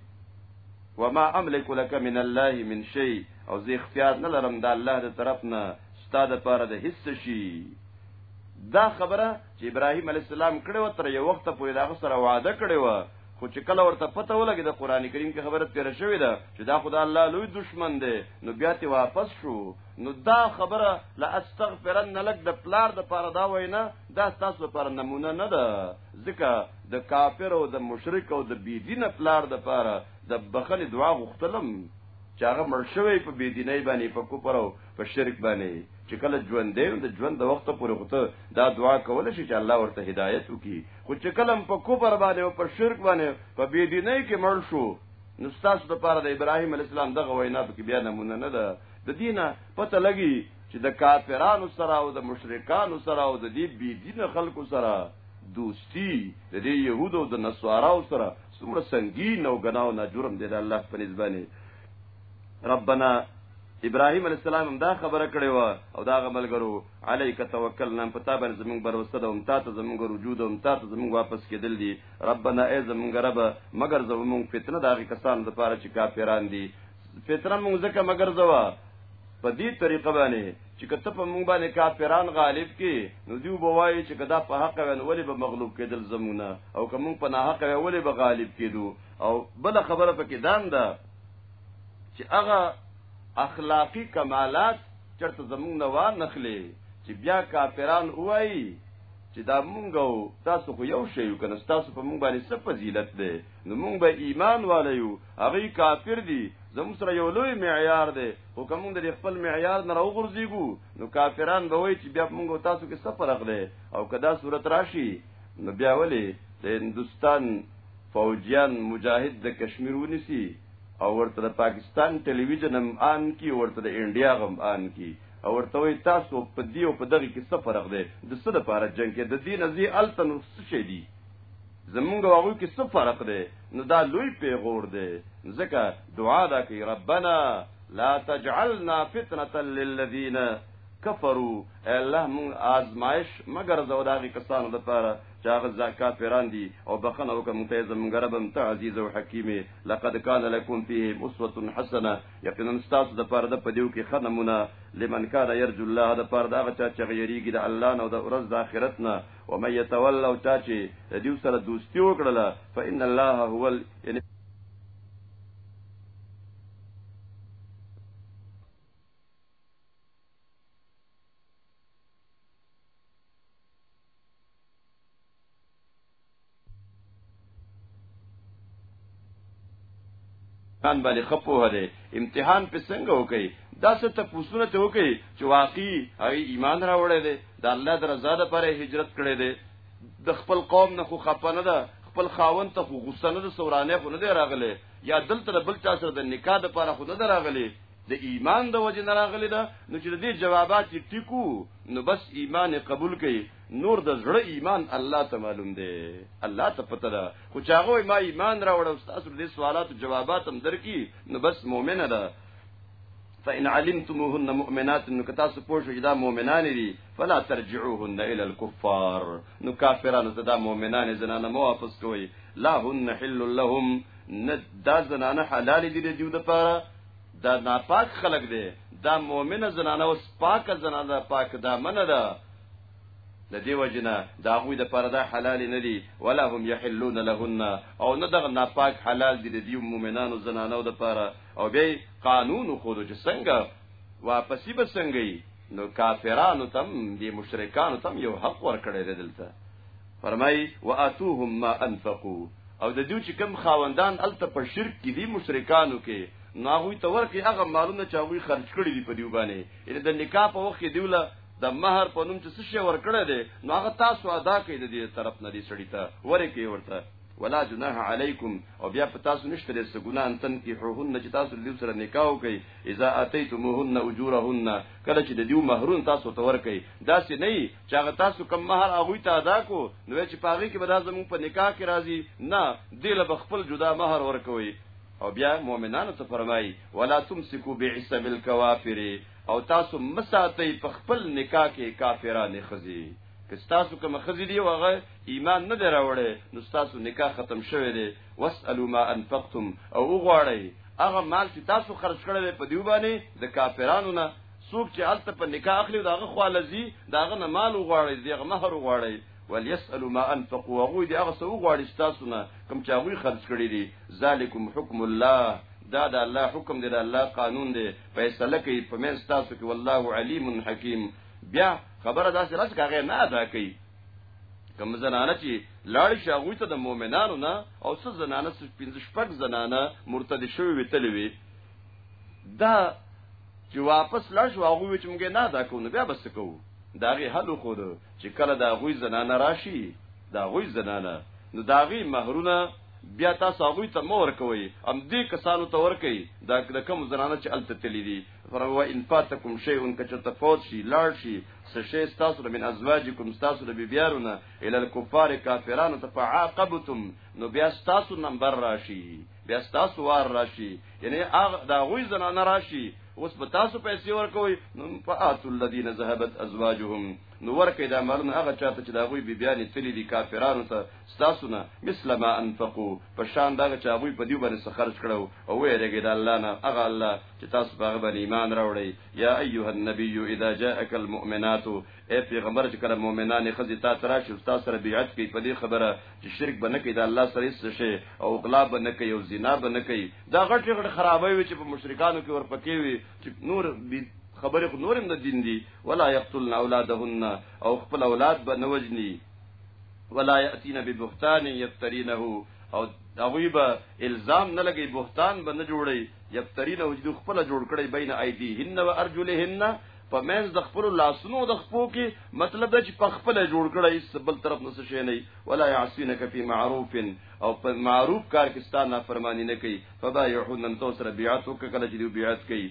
وما املك لك من الله من شيء او زه اختیار نه لرم د الله د طرف نه ستاده لپاره د هیڅ شي دا خبره چې ابراهيم عليه السلام کړه و تر یو وخت پورې دا سره وعده کړې و خو چې کله ورته پته ولګي د قران کریم کې خبره تیر شوې ده چې دا خدای الله لوی دشمن دی نو بیا ته واپس شو نو دا خبره لا استغفرن لك د پلار د پاره دا وینا دا تاسو پر نمونه نه ده ځکه د کافر او د مشرک او د بيدینه پلار د پاره د بخل دعا غختلم چې هغه مرشوي په بيدینه باندې په کوپرو په شرک باندې چې کله ژوند دی د ژوند د وخت پورې غوته دا دعا کول شي چې الله ورته هدایت وکړي خو چې کله په کوپر باندې او په شرک باندې په بی دینۍ کې مړ شو نو تاسو د پاره د ابراهیم علی السلام دغه وینا په کې بیا نمونه نه ده د دینه پته لګي چې د کافرانو سره او د مشرکانو سره او د دې بی دین خلکو سره دوستی د دې يهودو د نصاراو سره څومره سنگین او غناو نه جرم دی د الله په نسبت ربنا ابراهيم عليه السلام هم دا خبره کړې و او دا غملګرو عليك توکلنا پتا باندې زمونږ بروسته ده هم تا ته زمونږ وجود هم تا ته زمونږ واپس کېدل دي ربنا اي زمونږ رب مگر زمونږ فتنه دا غي کسان د پاره چې کافران دي فتنه مونږ ځکه مگر زوا په دې طریقه باندې چې کته په مونږ باندې کافران غالب کی نو دیو بوای چې کدا په حق ون ولې به مغلوب کېدل زمونه او کوم په ناحق ولې به غالب کېدو او بل خبره پکې دام ده دا چې هغه اخلاقی کمالات چرته زمونږ نه وا نخلي چې بیا کافران وایي چې دا مونږ او تاسو خو یو شی یو کنه تاسو په مونږ باندې څه فضیلت دی نو مونږ به ایمان والو یو هغه کافر دي زموږ سره یو لوی معیار دی خو کوم د خپل معیار نه راوغورځيګو نو کافران به وایي چې بیا مونږ او تاسو کې څه فرق دی او کدا صورت راشي نو بیا ولې د هندستان فوجیان مجاهد د کشمیر ونیسی او ورته د پاکستان ټلویزیون هم آن کی او ورته د انډیا غم آن کی او ورته وی تاسو په دی او په دغه کې څه فرق دی د څه لپاره جنگ کې د دین ازي التن څه شي دي زمونږ واغو کې څه فرق دی نو دا لوی پیغور دی ځکه دعا دا کوي ربنا لا تجعلنا فتنه للذین کفروا الله مون آزمائش مگر زوداغي کسانو لپاره چې هغه ځا کافران دي او بخنه وکړه موږ ته زمونږ رب هم ته عزیز او حکیم لقد کان لکم فیه اسوه حسنه یقینا تاسو د پاره د پدیو کې ښه نمونه لمن کان یرجو الله د پاره دا چا چې غیریږي د الله نه او د ورځ د آخرت نه او مې يتولوا چا چې د دې سره دوستي وکړله فإن الله هو ال... يعني امتحان باندې خپوه دی امتحان په څنګه وکي دا څه ته پوښتنه ته وکي چې واقعي هغه ایمان راوړی دی د الله درزا د پاره هجرت کړی دی د خپل قوم نه خو خپنه ده خپل خاون ته خو غوسه نه ده سورانه خو نه دی راغلی یا دلته بل چا سره د نکاح د پاره خو نه دی راغلی د ایمان د وجه نه راغلی ده نو چې د دې جوابات ټیکو نو بس ایمان قبول کړي نور د زړه ایمان الله ته معلوم دی الله ته پته ده خو چاغه ما ایمان راوړ او تاسو دې سوالات جوابات هم درکې نو بس مؤمنه ده فإن علمتموهن مؤمنات نو کتا سو پوه شو دا مؤمنان دي فلا ترجعوهن الى الكفار نو کافرانو ته دا مؤمنان زنانه مو واپس کوي لا هن حل لهم نه دا زنانه حلال دي د دیو د پاره دا ناپاک خلق دی دا مؤمن زنانه اوس پاک زنانه ده پاک دا منه ده د دې وجنه دا غوی د پردا حلال نه دي ولا هم يحلون لهن او نه دغه ناپاک حلال دي د دې مؤمنانو زنانو د پاره او به قانون خو د څنګه واپسی به څنګه نو کافرانو تم دي مشرکانو تم یو حق ور کړی دلته فرمایي واتوهم ما انفقو او د دوی چې کم خاوندان الته په شرک کې دي مشرکانو کې نو هغه ته ورکه هغه مالونه چې هغه خرج کړي دي په دیو باندې ان د نکاح په وخت کې دیوله د مہر په نوم چې څه شی ورکړه دي نو هغه تاسو ادا کړئ د دې طرف نه دي سړی ته ورکه ورته ولا جناح علیکم او بیا په تاسو نشته لسه ګناه ان تن کی حوهن چې تاسو دې سره نکاح وکي اذا اتیتموهن اجورهن کله چې د دیو مہرون تاسو تور کوي دا سې نه چې هغه تاسو کوم مہر هغه ته ادا کو نو چې پاغي کې به دا زموږ په نکاح کې راځي نه دی له خپل جدا مہر ورکوي او بیا مؤمنانو ته فرمایي ولا تمسكوا بعصب الكوافر او تاسو مساتې په خپل نکاح کې کافرانه خزي که تاسو کوم خزي دی وغه ایمان نه دراوړې نو تاسو نکاح ختم شوه دی واسالو ما انفقتم او غواړي هغه مال چې تاسو خرج کړل په دیو باندې د کافرانو نه څوک چې الته په نکاح اخلي داغه خوالزي داغه نه مال وغواړي دغه مہر وغواړي وليسالوا ما انفقوا هغه دې هغه څه وغواړي تاسو نه کوم چې هغه خرج کړی دي ذالکم حکم الله دا د الله حکم دی د الله قانون دی فیصله کوي په مې تاسو کې والله علیم حکیم بیا خبره داسې راځي هغه نه ادا کوي کوم زنانه چې لاړ شي هغه ته د مؤمنانو نه او څه زنانه څه پنځه شپږ زنانه مرتد شوی وتلوي دا چې واپس لاړ شو هغه وی چې موږ نه ادا کوو بیا بس کوو دا غي حل خو ده چې کله دا غوي زنانه راشي دا غوي زنانه نو دا غي مہرونه بیا تاسو هغه ته مور کوي ام دې کسانو ته ور کوي دا د کوم زنانه چې الته تللی دي فروا ان فاتکم شیء کچه تفوت شي لاړ شي سشي تاسو من ازواجکم تاسو د بیبیارونه ال الکفار کافرانو ته فعاقبتم نو بیا تاسو نمبر راشي بیا تاسو وار راشي یعنی هغه دا غوي زنانه راشي اوس په تاسو پیسې ورکوي نو فات الذين ذهبت ازواجهم نو ورکه دا مالونه هغه چاته چې دا غوي بي بیان تللی دي کافرانو ته تاسو نه مثل ما انفقوا په شان دا چې غوي په دې باندې خرج کړو او ویریږي دا الله نه هغه الله چې تاسو په هغه باندې ایمان راوړي یا ایها النبی اذا جاءك المؤمنات اې پېغمبره! چې کله مؤمنانې ښځې تا ته راشي او ستا سره بېعت کوي په دې خبره چې شرک به نه کوي د الله سره هېڅ څه شی او غلا به نه کوي او زنا به نه کوي، دا غټې غټې خرابۍ وې چې په مشرکانو کې ورپکې وې چې نور خبرې خو نور هم د دین دي، ولا یقتلن اولادهن او خپل اولاد به نه وژني، ولا یأتین ببهتان یفترینه او هغوی به الزام نه لګي بهتان به نه جوړي یفترینه چې دوی خپله جوړ کړی بین ایدیهن و ارجلهن په منځ د خپل لاسونو د خپو کې مطلب دا چې په خپل جوړ کړه ایس بل طرف نه څه شي نه ولا يعصينك في معروف او په معروف کار کې ستاسو نافرمانی نه کوي فبايعون ان توسر بيعت وکړه چې دی بيعت کوي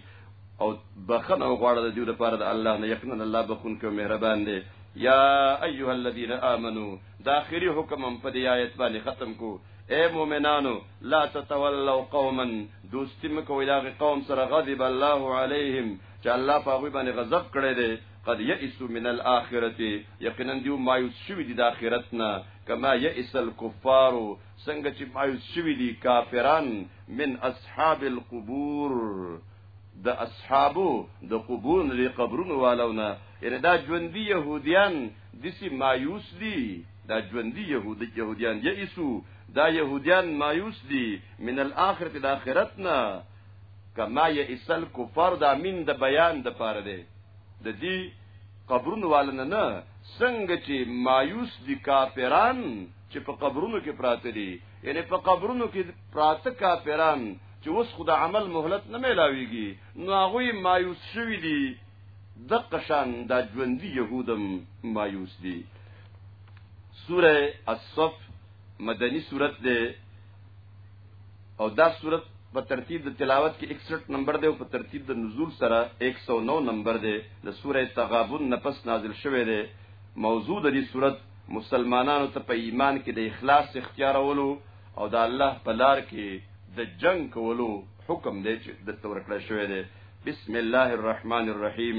او بخنه غواړه د دې لپاره د الله نه یقینا الله بخون کې مهربان دی یا ایها الذین آمنو دا اخري حکم هم په دې آیت باندې ختم کو اے مومنانو لا تتولوا قوما دوستم کوی دا قوم سره غضب الله علیهم چې الله په هغه باندې غضب کړی دی قد یئسوا من الاخرته یقینا دیو مایوس شوی دی د اخرت نه کما یئس الکفار څنګه چې مایوس شوی دی کافران من اصحاب القبور د اصحابو د قبور لري قبرونو والونه یعنی دا ژوندۍ يهوديان دسی مایوس دي دا ژوندۍ يهودي يهوديان یئسو دا يهوديان مایوس دي من الاخرت د اخرت نه کما یئس الکفار دا من د بیان د پاره دی د دې قبرونو والنه نه څنګه چې مایوس دي کافران چې په قبرونو کې پراته دي یعنی په قبرونو کې پراته کافران چې اوس خدای عمل مهلت نه ملاويږي نو هغه مایوس شوی دي د قشان د ژوندۍ يهودم مایوس دي سوره الصف مدني سورت ده او دا صورت په ترتیب د تلاوت کې 61 نمبر دی او په ترتیب د نزول سره 109 نمبر دی د سوره تغابن نفس نازل شوه دی موضوع د دې صورت مسلمانانو ته په ایمان کې د اخلاص اختیارولو او د الله په لار کې د جنگ کولو حکم دی چې د تور کړی شوی دی بسم الله الرحمن الرحیم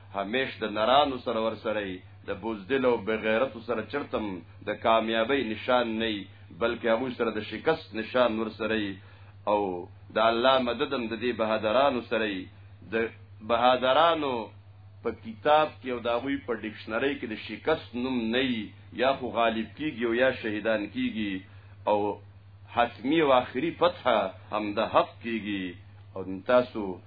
همیش د نرانو سره ورسره د بوزدل او بغیرت سره چرتم د کامیابی نشان نه بلکې هغه سره د شکست نشان ورسره او د الله مددم د دې بهادرانو سره د بهادرانو په کتاب کې او دا غوي په ډکشنری کې د شکست نوم نه یا خو غالب کیږي او یا شهیدان کیږي او حتمی او آخری فتح هم د حق کیږي او تاسو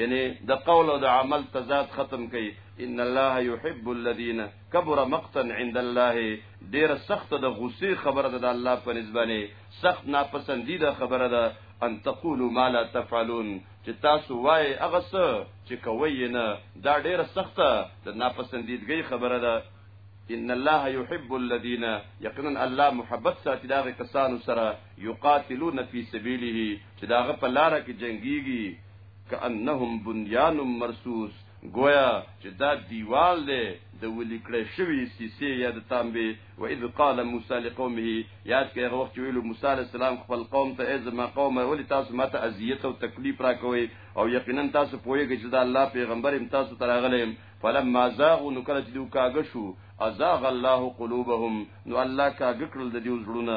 یعنی د قول او د عمل تضاد ختم کړي ان الله يحب الذين كبر مقتا عند الله ډیر سخت د غصې خبره ده د الله په نسبانه سخت ناپسندیده خبره ده ان تقولوا ما لا تفعلون چې تاسو وای هغه څه چې کوي نه دا ډیره سخته د ناپسندیدګۍ خبره ده ان الله يحب الذين يقينا الله محبت ساتي دا کسانو سره يقاتلون في سبيله چې داغه په لار کې جنگيږي کأنهم بنيان مرصوص گویا چې دا دیوال دی د ولي کړې شوی سیسه یا د تانبه و اذ قال موسی لقومه یاد کړه هغه وخت ویلو موسی علی السلام خپل قوم ته از ما قوم ولې تاسو ماته اذیت او تکلیف راکوي او یقینا تاسو پوهیږئ چې دا الله پیغمبر هم تاسو ته راغلی فلما زاغوا نو کله چې دوی کاږه شو ازاغ الله قلوبهم نو الله کاږه کړل د دې زړونه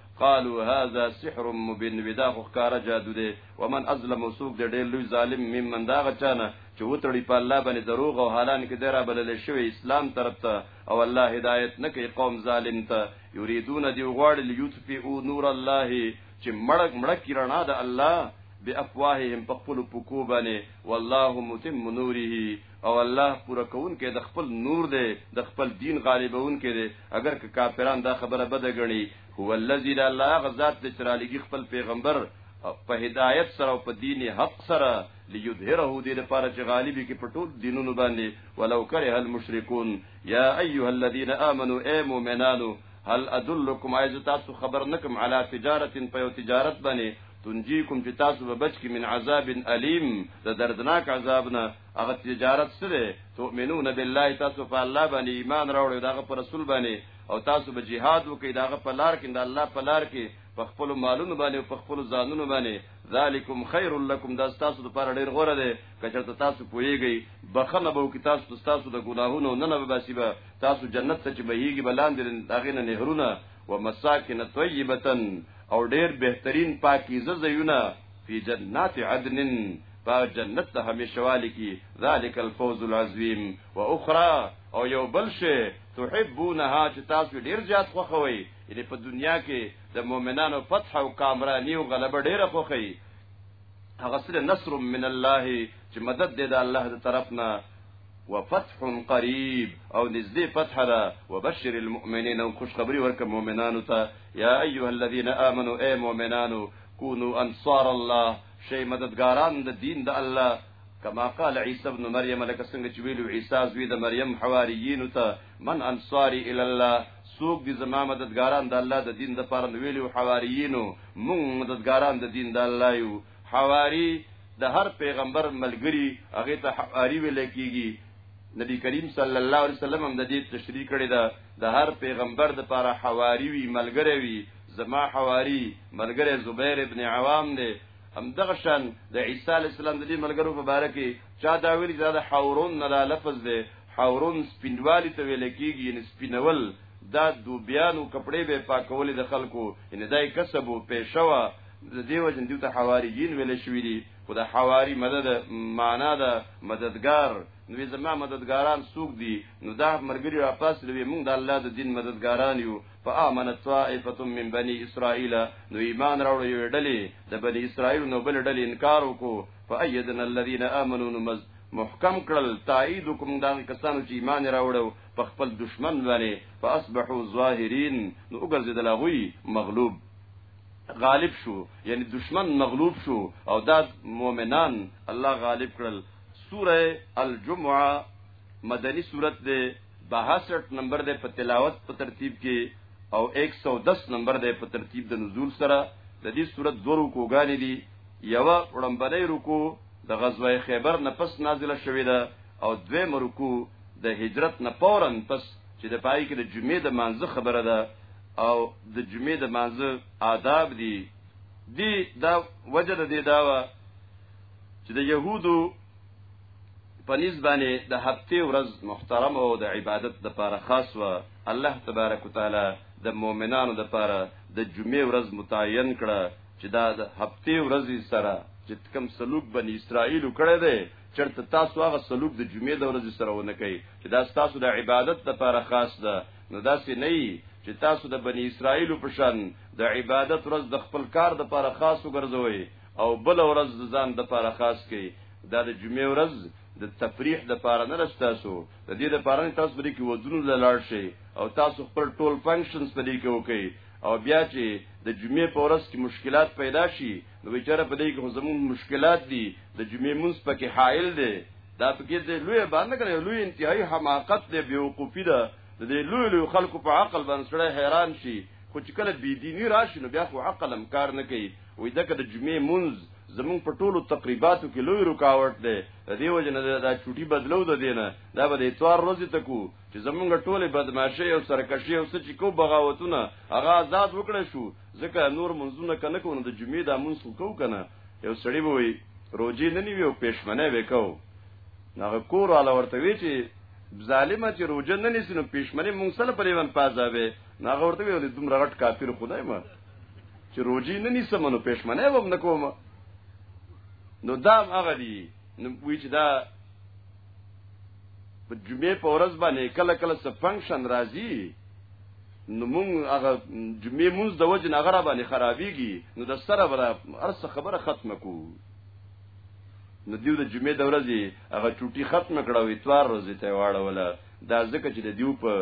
قالوا هذا سحر مبين ودا خو ښکارا جادو دی ومن ازلم سوق د ډېر لوی ظالم ممن دا غچانه چې وتړي په الله باندې دروغ او حالان کې درا بلل شوی اسلام طرف ته او الله هدایت نه کوي قوم ظالم ته یریدون دی غواړ لیوتفی او نور الله چې مړک مړک رڼا د الله بافواههم په خپل پکو باندې والله متم نوره او الله پوره کون کې د خپل نور دی د خپل دین غالبون کې دی اگر که کافران دا خبره بده غني هو الذی لا الله غزاد د چرالګي خپل پیغمبر په هدایت سره او په دین حق سره ليظهره دې لپاره چې غالب کې په ټول دینونو باندې ولو کرے المشرکون یا ایها الذین آمنو اے مؤمنانو هل ادلکم ایز تاسو خبر نکم علی تجارت په یو تجارت باندې تنجیکم چې تاسو به بچ کی من عذاب الیم د دردناک عذاب نه هغه تجارت سره تؤمنون بالله تاسو په الله باندې ایمان راوړی دغه پر رسول باندې او تاسو به jihad وکړي دغه په لار کې د الله په لار کې په خپل مالونو باندې په خپل ځانونو باندې ذالکم خیر لکم دا تاسو لپاره ډیر غوړه ده کچرته تاسو پوهیږئ بخنه به وکړي تاسو ته ستاسو د ګناهونو نه نه باسي به تاسو جنت ته چې بهیږي به لاندې د هغې نه نهرونه و مساکن طیبتا او ډېر بهترین پاکیزه ځایونه فی جنات عدن په جنت ته همیشوالي کې ذالک الفوز العظیم و اخرى او یو بل شی تحبونها چې تاسو ډېر زیات خوښوي یعنی په دنیا کې د مؤمنانو فتح او کامرانی او غلبه ډېره خوښوي هغه سره نصر من الله چې مدد دی د الله د طرف نه وفتح قريب او نزدې فتح ده وبشر المؤمنين او خوش خبري ورکه مؤمنانو ته يا ايها الذين امنوا اي مؤمنانو كونوا انصار الله شي مددګاران د دین د الله كما قال عيسى ابن مريم لك څنګه چې ویلو عيسى زوی د مریم حواریین ته من انصاري الى الله سوق دي زما مددګاران د الله د دین د پاره ویلو حواریینو مونږ مددګاران د دین د الله یو حواری د هر پیغمبر ملګری هغه ته حواری ویل کیږي نبی کریم صلی الله علیه وسلم هم د دې تشریح کړی دا د هر پیغمبر د پاره حواری وی ملګری وی زما حواری ملګری زبیر ابن عوام دی هم دغه شان د عیسی علی السلام د دې ملګرو په باره کې چا دا ویلي دا د حورون نه لفظ دی حورون سپینوالی ته ویل کیږي یعنی سپینول دا دوبیانو کپڑے به پاکولې د خلکو ان دای کسب او پیشه وا د دیو جن دیو ته حواریین ویل شوې دي خو د حواری مدد معنا ده مددگار نو زما مددګاران څوک دي نو دا مرګري را پاس لوي موږ د الله د دین مددګاران یو فآمن طائفه من بني اسرائيل نو ایمان راوړ یو ډلې د بني اسرائيل نو بل ډلې انکار وکړو فأيدنا الذين آمنوا نمز محکم کړل تایید کوم دا کسانو چې ایمان راوړو په خپل دشمن باندې فاصبحوا ظاهرین نو وګرځیدل هغوی مغلوب غالب شو یعنی دشمن مغلوب شو او دا مؤمنان الله غالب کړل سوره الجمعه مدنی سورت ده 62 نمبر ده په تلاوت په ترتیب کې او 110 نمبر ده په ترتیب د نزول سره د دې سورت دوه رکوګانې دي یو وړمبنۍ رکو د غزوه خیبر نه پس نازله شوې ده او دویم رکو د هجرت نه فورا پس چې د پای کې د جمعې د مانزه خبره ده او د جمعې د مانزه آداب دي دی دا وجه د دې دا و چې د يهودو په نسبانه د هفته ورځ محترم او د عبادت د پاره خاص و الله تبارک وتعالى د مؤمنانو د پاره د جمعې ورځ متعین کړه چې دا د هفته ورځې سره چې کوم سلوک بنی اسرائیل کړه دی چرته تاسو هغه سلوک د جمعې د ورځې سره ونه کوي چې دا تاسو د عبادت لپاره خاص ده نو داسې نه وي چې تاسو د بنی اسرائیل په شان د عبادت ورځ د خپل کار لپاره خاص وګرځوي او بل ورځ د ځان لپاره خاص کړي دا د جمعې ورځ د تفریح د پاره نه رستاسو د دې د پاره تاسو بری کې ودونو لاله شي او تاسو خپل ټول فنکشنز په دې کې وکړي او بیا چې د جمعې په ورځ کې مشکلات پیدا شي نو بیچاره په دې کې خو زموږ مشکلات دي د جمعې مونږ پکې حائل دی دا پکې د لوی باندې کړی لوی انتهایی حماقت دی بیوقوفی ده د دې لوی لوی خلکو په عقل باندې سره حیران شي خو چې کله بی دینی راشي نو بیا خو عقل هم کار نه کوي وې دغه د جمعې مونږ زمون په ټولو تقریباتو کې لوی رکاوټ دی د دې وجه نه دا چټي بدلو د دینه دا به د اتوار ورځې ته کو چې زمونږ ټوله بدمعشي او سرکشي او څه چې کو بغاوتونه هغه آزاد وکړې شو ځکه نور منځونه کنه کو نو د جمعې د مونږ خو کو کنه یو سړی به وي روجي نه نیو پښمنه وکاو نغه کور علا ورته وی چې ظالمه چې روجه نه نیسي نو پښمنه مونږ سره په لیوان پازاوي نغه ورته وی دوم رغټ کافر خدای ما چې روجي نه نیسم نو پښمنه وم نه کوم نو دا هغه دی نو وی چې دا په جمعې په ورځ باندې کله کله څه فنکشن راځي نو مونږ هغه جمعې مونږ د وجه نه غره باندې خرابېږي نو د سره بره ارسه خبره ختمه کو نو دیو د جمعې د ورځې هغه چوټي ختمه کړه او اتوار ورځې ته واړوله دا ځکه چې د دیو په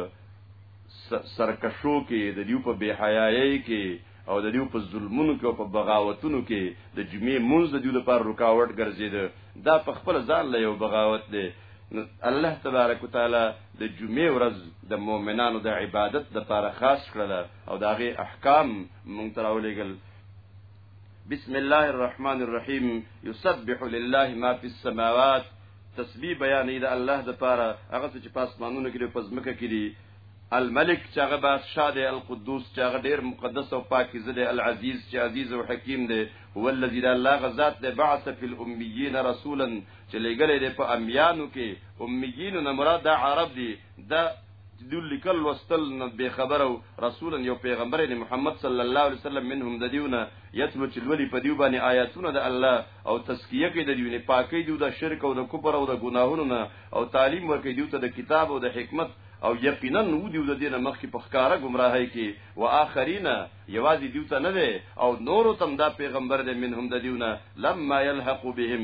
سرکشو کې د دیو په بهایای کې او د دیو په ظلمونو کې او په بغاوتونو کې د جمعې مونږ د دیو لپاره رکاوټ ګرځید دا په خپل ځان له یو بغاوت دی نو الله تبارک وتعالى د جمعې ورځ د مؤمنانو د عبادت د لپاره خاص کړل او دا غي احکام مونږ تراولېګل بسم الله الرحمن الرحيم يسبح لله ما في السماوات تسبيح بيان د الله د لپاره هغه چې په اسمانونو کې په ځمکه کې دي الملک چې هغه بادشاہ دی القدوس چې هغه ډیر مقدس او پاک دی العزیز چې عزیز او حکیم دی هو الذی لا غزاد دی بعث فی الامیین رسولا چې لګلې دې په امیانو کې امیینو نه مراد د عرب دي د د لیکل لوستل نه به خبره رسول یو پیغمبر دی محمد صلی الله علیه وسلم منهم د دیونه یتلو چې لولي په دیو باندې آیاتونه د الله او تزکیه کوي د دیونه پاکي دیو د شرک او د کفر او د ګناهونو نه او تعلیم ورکړي دیو ته د کتاب او د حکمت او یقینا نو دیو د دینه مخکې په ښکارا گمراهی کې و اخرین یوازې دیو ته نه دی او نورو تم دا پیغمبر دی منهم د دیونه لما يلحق بهم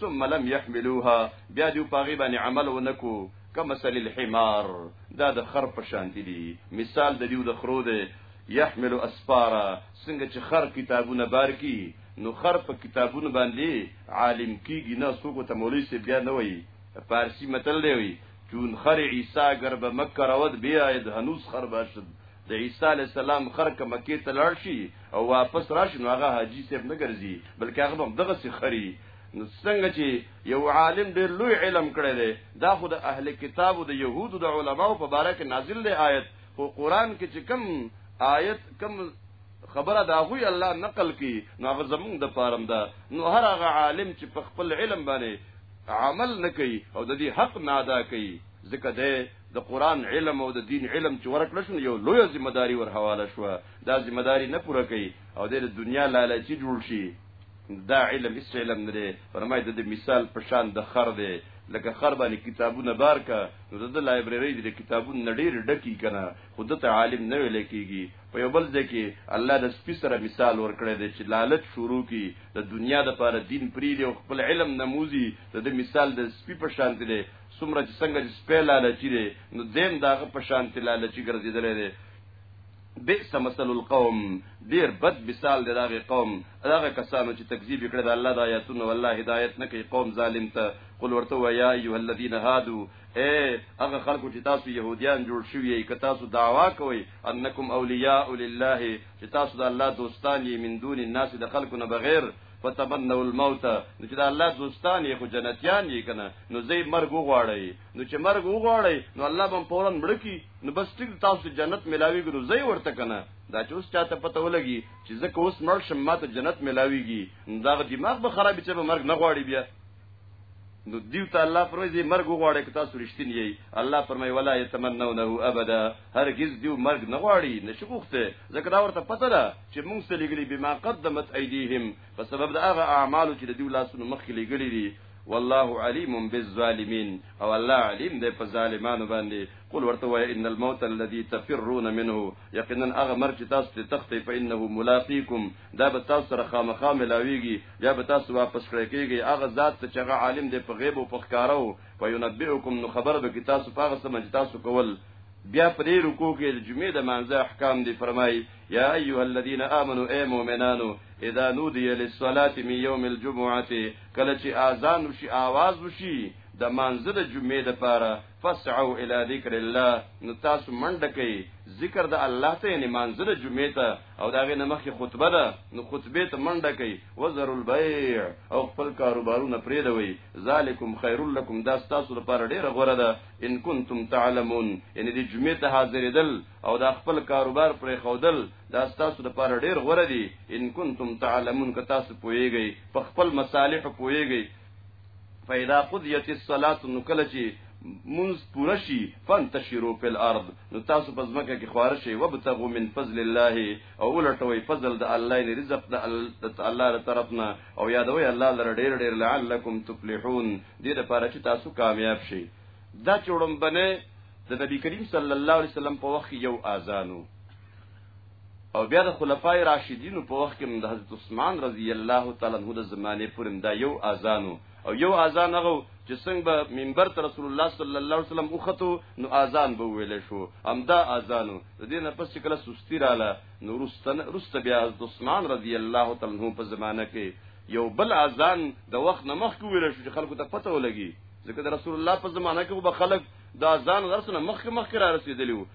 ثم لم يحملوها بیا دی پاغي باندې عمل ونکو کمثل الحمار دا د خر په شان دي مثال د دیو د خرو دی يحمل اسفارا څنګه چې خر کتابونه بار کی نو خر په کتابونو باندې عالم کیږي نه څوک ته مولوی سی بیا نه وای فارسی متل دی وی چون خر عیسی گر به مکه رود بیاید هنوز خر باشد د عیسی علی السلام خر که مکې ته لاړ شي او واپس راشي نو هغه حاجی صاحب نه ګرځي بلکې هغه هم دغه سي خري نو څنګه چې یو عالم ډېر لوی علم کړی دی دا خو د اهل کتابو د یهودو د علماو په باره کې نازل دی آیت خو قران کې چې کم آیت کم خبره دا غوی الله نقل کی نو هغه زمونږ د پارم ده نو هر هغه عالم چې په خپل علم باندې عمل نکي او د دې حق نه ادا کوي ځکه ده د قران علم او د دین علم چې ورکړ شو یو لوی ذمہ داری ور حواله شو دا ذمہ داری نه پوره کوي او د دنیا لالچي جوړ شي دا علم هیڅ علم نه دی فرمای د مثال په شان د خر دی لکه خر باندې کتابونه بار کا نو د لایبرری د کتابونو نړیر ډکی کنه خود ته عالم نه ویل کیږي په یو بل ځکه الله د سپی سره مثال ورکړی دی چې لالچ شروع کی د دنیا د پاره دین پری دی او خپل علم نموزي د مثال د سپی په شان دی څومره چې څنګه چې سپی لالچي دی نو دیم داغه په شان ته لالچي ګرځېدلی دی بئس مثل القوم ډیر بد مثال دی داغه قوم داغه کسانو چې تکذیب کړی د الله د آیاتونو والله هدایت نه کوي قوم ظالم ته قل ورته ویا ایه الذین هادو اے هغه خلکو چې تاسو يهوديان جوړ شوی یې که تاسو دعوا کوئ انکم اولیاء لله چې تاسو د الله دوستان یې من دون الناس د خلکو نه بغیر فتمنوا الموت نو چې د الله دوستان یې خو جنتیان یې کنه نو زی مرګ وغواړي نو چې مرګ وغواړي نو الله به فورا مړ کی نو بس ټیک تاسو جنت ملاوي ګرو زی ورته کنه دا چې اوس چاته پته ولګي چې زکه اوس مړ شم ماته جنت ملاويږي دا دماغ به خراب چې به مرګ نه غواړي بیا نو دیو ته الله فرمایي دې مرګ وغواړي که تاسو رښتینی یې الله فرمایي ولا یتمنونه ابدا هرگز دیو مرګ نه غواړي نشي غوښته ځکه دا ورته پته ده چې موږ څه لګلي بما قدمت ایدیهم په سبب د هغه اعمالو چې د دیو لاسونو مخکې لګلي دي والله علیم بالظالمین او الله علیم دی په ظالمانو باندې قل ورته وای ان الموت الذي تفرون منه یقینا هغه مرګ چې تاسو ته تخته فانه ملاقاتکم دا به تاسو سره خامخا ملاویږي بیا به تاسو واپس کړی کیږي هغه ذات ته چې هغه عالم دی په غیب او په ښکاره او په ينبئکم نو خبر به کی تاسو په هغه سم چې تاسو کول بیا پرې رکو کې د جمعې د مانځه احکام دی فرمای یا ایها الذین آمنو ای مؤمنانو اذا نودی للصلاه من یوم الجمعه کله چې اذان وشي आवाज وشي د مانځه د جمعې د پاره فسعوا الى ذکر الله نو تاسو منډه کوي ذکر د الله ته یعنی مانزل جمعه ته او داغه نمخې خطبه ده نو خطبه ته منډه کوي وزر البيع او خپل کاروبارونه پریدوي ذالکم خیر لکم دا تاسو لپاره ډیره غوره ده ان کنتم تعلمون یعنی د جمعه ته حاضرېدل او دا خپل کاروبار پرې خودل دا تاسو لپاره ډیر غوره دي ان کنتم تعلمون که تاسو پوهیږئ په خپل مصالح پوهیږئ فإذا قضيت الصلاة نو کله چې منز پوره شي فانتشروا فی الارض نو تاسو په ځمکه کې خوار شئ وبتغوا من فضل الله او ولټوي فضل د الله نه رزق د الله تر طرفنا او یادوي الله لره ډیر ډیر لعلکم تفلحون دې لپاره چې تاسو کامیاب شئ دا چوړم بنه د نبی کریم صلی الله علیه وسلم په وخت یو اذانو او بیا د خلفای راشدینو په وخت کې د حضرت عثمان رضی الله تعالی عنہ د زمانه پورې دا یو اذان او یو اذان هغه چې څنګه به منبر ته رسول الله صلی الله علیه وسلم وختو نو اذان به ویل شو همدا اذان د دې نه پس چې کله سستی رااله نو رستن رست بیا حضرت عثمان رضی الله تعالی عنہ په زمانه کې یو بل اذان د وخت نه مخکې ویل شو چې خلکو ته پته ولګي ځکه د رسول الله په زمانه کې به خلک دا ځان غرسنه مخکې مخکې را رسیدلی وو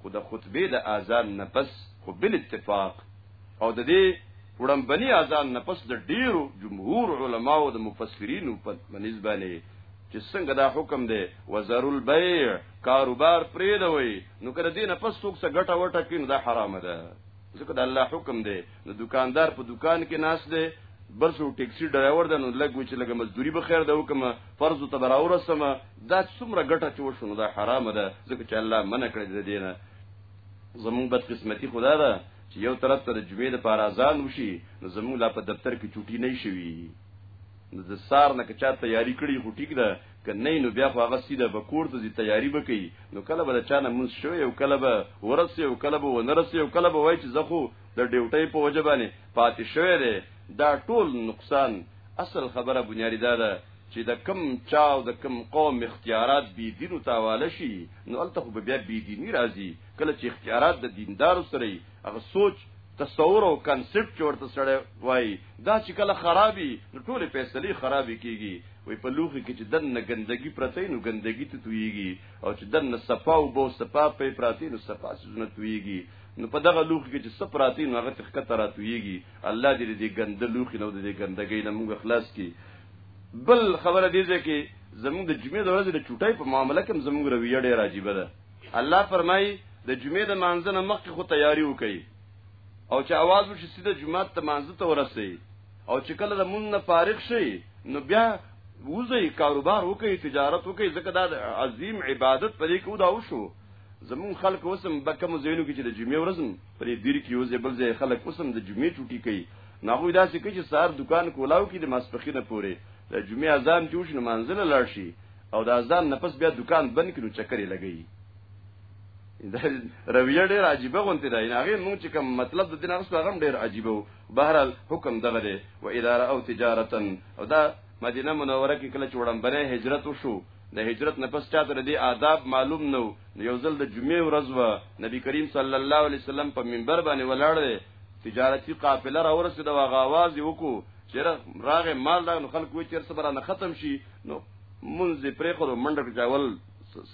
خو د خطبه د اذان نه پس خو بل اتفاق او د دې وړمبني اذان نه پس د ډیرو جمهور علماو د مفسرینو په منځبانه چې څنګه دا حکم دی وزر البيع کاروبار پرې دوي نو کړه دینه پس څوک څه ګټه وټه کین دا حرام ده ځکه دا الله حکم دی نو دکاندار په دکان کې ناس دی بل څو ټیکسي ډرایور ده نو لګ وچ لګ مزدوري به خیر ده وکم فرض ته براورسمه دا څومره ګټه چې وشو نو دا حرام ده ځکه چې الله منع کړی د دینه زموږ بد قسمتي خدا ده چې یو طرف ته د جمعې د پار اذان وشي نو زموږ لا په دفتر کې چوټي نه شوي نو د سار نه که چا تیاری کړی خو ټیک ده که نه نو بیا خو هغه سیده به کور ته ځي تیاری به کوي نو کله به د چا نه مونځ شوی او کله به ورسې او کله به ونه رسې او کله به وایي چې زه خو د ډیوټۍ په وجه باندې پاتې شوی دی دا ټول نقصان اصل خبره بنیادی دا ده چې د کم چا او د کم قوم اختیارات بی دینو تاواله شي نو الته خو بیا بی دینی راځي کله چې اختیارات د دیندار سره هغه سوچ تصور او کنسپټ چورته سره وای دا چې کله خرابي نو ټوله فیصله خرابي کیږي وای په لوخي کې چې دنه ګندګي پرته نو ګندګي ته تويږي او چې دنه صفا او بو صفا په پراتې نو صفا سونه تويږي نو په دغه لوخ کې چې سپ راتې نو هغه تخکته راتويږي الله دې دې ګند لوخ نو دې ګندګي نه موږ خلاص کی بل خبره دې ده کې زموږ د جمعې د ورځې د چټۍ په معاملې کې زموږ رویه ډېره عجیبه ده الله فرمایي د جمعې د مانځنه مخکې خو تیاری وکړي او چې आवाज وشي سیده جمعه ته مانځ ته ورسي او چې کله د مون نه فارغ شي نو بیا وزي کاروبار وکړي تجارت وکړي ځکه دا عظیم عبادت پرې کو دا وشو زمون خلک وسم به کوم زینو کې چې د جمعې ورځ پر دیر کې یو ځبل ځای خلک وسم د جمعې چټي کوي ناغو داسې کوي چې سار دکان کولاو کې د ماسپخینه پوري د جمعې اذان جوش نه منزل لاړ شي او د اذان نه پس بیا دکان بند کړي چکرې لګي دا رویه ډیر عجیبه غونته ده نه هغه مونږ چې کوم مطلب د دین هغه څه هم ډیر عجیبه وو بهرال حکم دغه دی و اداره او تجارتن او دا مدینه منوره کې کله چوڑم بنه هجرت وشو د هجرت نه پس چاته د آداب معلوم نو یو ځل د جمعې ورځ و نبی کریم صلی الله علیه وسلم په منبر باندې ولاړ دی تجارتی قافله را ورسېده او هغه आवाज یې وکړو چې راغې مال دا نو خلک وی چیر سره نه ختم شي نو منځ پرې خورو منډه ځاول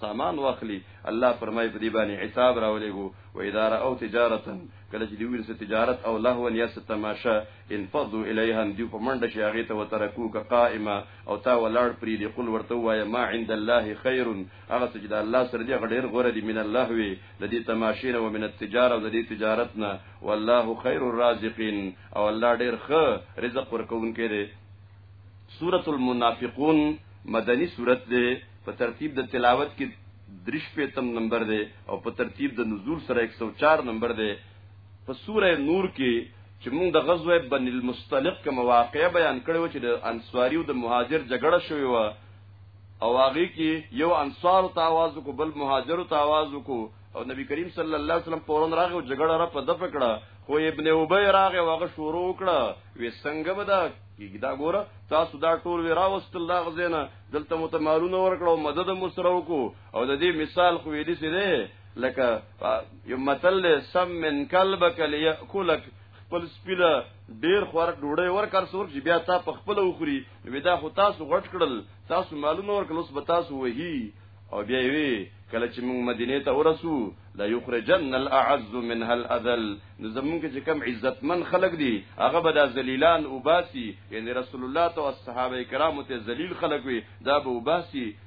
سامان واخلي الله فرمایي په دې باندې حساب راولېګو و اداره او تجارتا کله چې دی ورسې تجارت او لهو یا ستماشه انفضوا الیها دیو په منډه شي هغه ته وترکوک قائما او تا ولاړ پری دی قل ورته وای ما عند الله خیر هغه چې د الله سره دی غډیر غوره دی من الله وی د دې تماشین او من التجاره او د دې تجارت نه والله خیر الرازقین او الله ډیر ښه رزق ورکوونکی دی سورۃ المنافقون مدنی سورۃ دی په ترتیب د تلاوت کې درش پیتم نمبر دی او په ترتیب د نزول سره 104 نمبر دی په سوره نور کې چې موږ د غزوه بن المستلق کوم واقع بیان کړو چې د انصاری او د مهاجر جګړه شوې و او هغه کې یو انصار ته आवाज کو بل مهاجر ته आवाज کو او نبی کریم صلی الله علیه وسلم پورن راغی او جګړه را په دف کړه خو ابن ابی راغی هغه شروع کړه وې څنګه بدا کیږي دا ګوره تاسو دا ټول وی راوستل دا غزنه دلته متمالونه ورکړو مدد مو سره وکړو او د دې مثال خو ویلی سي لکه یو متل سم من قلبک لیاکلک خپل سپیله ډیر خور ډوډۍ ورکړ سور چې بیا تا په خپل وخوري ودا خو تاسو غټ کړل تاسو مالونه ورکړل اوس به تاسو وهی او بیا وی کله چې موږ مدینه ته ورسو لا یخرجن الاعز منها الاذل نو زمونږ چې کم عزتمن خلق دي هغه به د ذلیلان وباسي یعنی رسول الله او صحابه کرامو ته ذلیل خلق وي دا به وباسي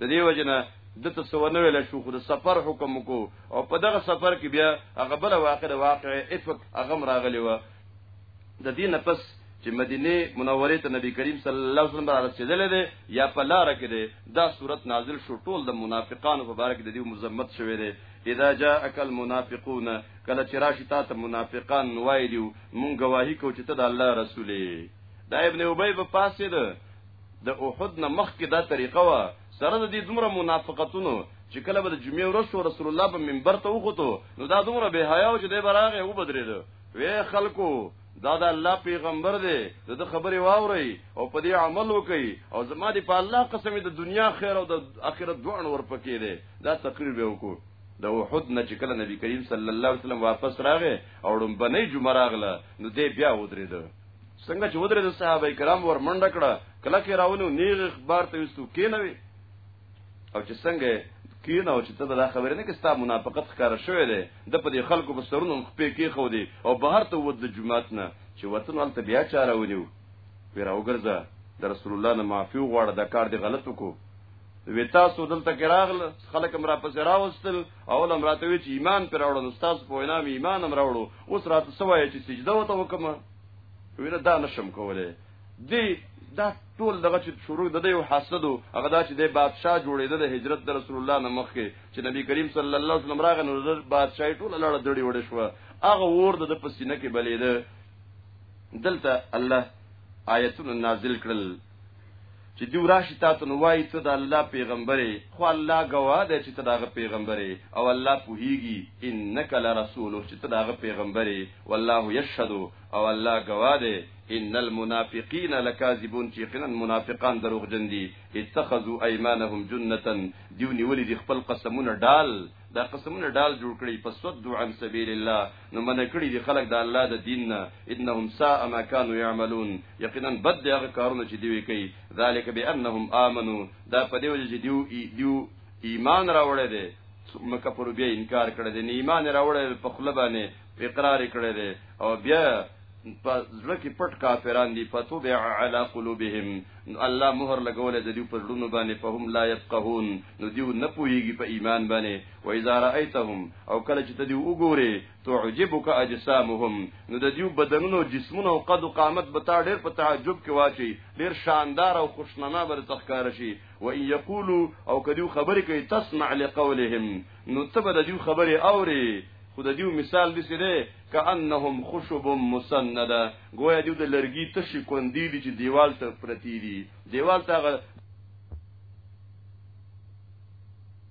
د دې وجنه د څه ونه ویل شو خو د سفر حکم کو او په دغه سفر کې بیا هغه بل واقع د واقع افق هغه راغلی و د دې نفس چې مدینه منوره ته نبی کریم صلی الله علیه وسلم را رسیدلې ده یا په لار کې ده دا صورت نازل شو ټول د منافقانو په باره کې د دې مزمت شوی دی اذا جاءك المنافقون کله چې راشي تا ته منافقان وایي مونږ گواہی کو چې ته د الله رسولې دا ابن ابي په پاسه ده د احد نه مخکې دا طریقه وه سره د دې دومره منافقتونو چې کله به د جمعې ورځ شو رسول الله په منبر ته وخوتو نو دا دومره به حیا او چې د براغه و بدرېده وې خلکو دا د الله پیغمبر دی د خبرې واوري او په دې عمل وکي او زما دی په الله قسم د دنیا خیر او د آخرت دوه ور پکې دی دا تقریر به وکړو د وحد نه چې کله نبی کریم صلی الله علیه وسلم واپس راغی او ډم بنې جمعه راغله نو دې بیا ودرېده څنګه چې ودرې د صحابه کرام ور منډه کړه کله کې راونو نیغ اخبار ته وستو کینوي او چې څنګه کینه او چې ته دا خبره نه کې ستا منافقت ښکار شوې ده د په دې خلکو په سرونو خپې کې خو دي او بهر ته ود جمعات نه چې وطن ولته بیا چاره ونیو پیرا وګرځه د رسول الله نه معافي وغواړه دا کار دی غلط وکړو وی تاسو دلته کې راغل خلک امرا پسې راوستل او لم راته وی چې ایمان پر راوړل نو تاسو په وینا می ایمان هم راوړو اوس راته سوای چې سجده وته وکم ویره دا نشم کوله دی دا ټول دغه چې شروع د یو حسدو هغه دا چې د بادشاه جوړېده د هجرت د رسول الله نه مخکې چې نبی کریم صلی الله علیه وسلم راغی نو د بادشاہي ټول لړه دړي وړې شو هغه ور د پسینه کې بلېده دلته الله آیتونه نازل کړل چې دی راشي تاسو نو وایي ته د الله پیغمبرې خو الله ګواه دی چې ته دغه پیغمبرې او الله پوهیږي انک لرسول چې ته دغه پیغمبرې والله یشهد او الله ګواه دی ان المنافقین لکاذبون چې یقینا منافقان دروغجن دي اتخذوا ايمانهم جنتا دیونی ولې د خپل قسمونه ډال دا قسمونه ډال جوړ کړي پس ود عن سبیل الله نو منع کړي دي خلک د الله د دین نه انهم ساء ما كانوا يعملون یقینا بد دي هغه کارونه چې دوی کوي ذالک بانهم امنو دا په دې وجه چې دیو دیو ایمان راوړی دی ثم کفر بیا انکار کړی دی نه ایمان راوړی په خپل باندې اقرار کړی دی او بیا په زړه کې پټ کافران دي فتوب علی قلوبهم الله مهر لګولې د دې په زړونو باندې په هم لا يفقهون نو دیو نه پوهیږي په ایمان باندې و اذا رايتهم او کله چې ته دی وګوري تعجبك اجسامهم نو د دیو بدنونو جسمونو او قد قامت به تا ډیر په تعجب کې واچي ډیر شاندار او خوشنما بر تخکار شي و ان یقولو او کدیو خبرې کوي تسمع لقولهم نو ته به د دیو خبرې اوري خو د دیو مثال دې سره کانهم خشب مسنده گویا دیو د لرګي تشي کوندې دي چې دیوال ته پرتی دي دیوال ته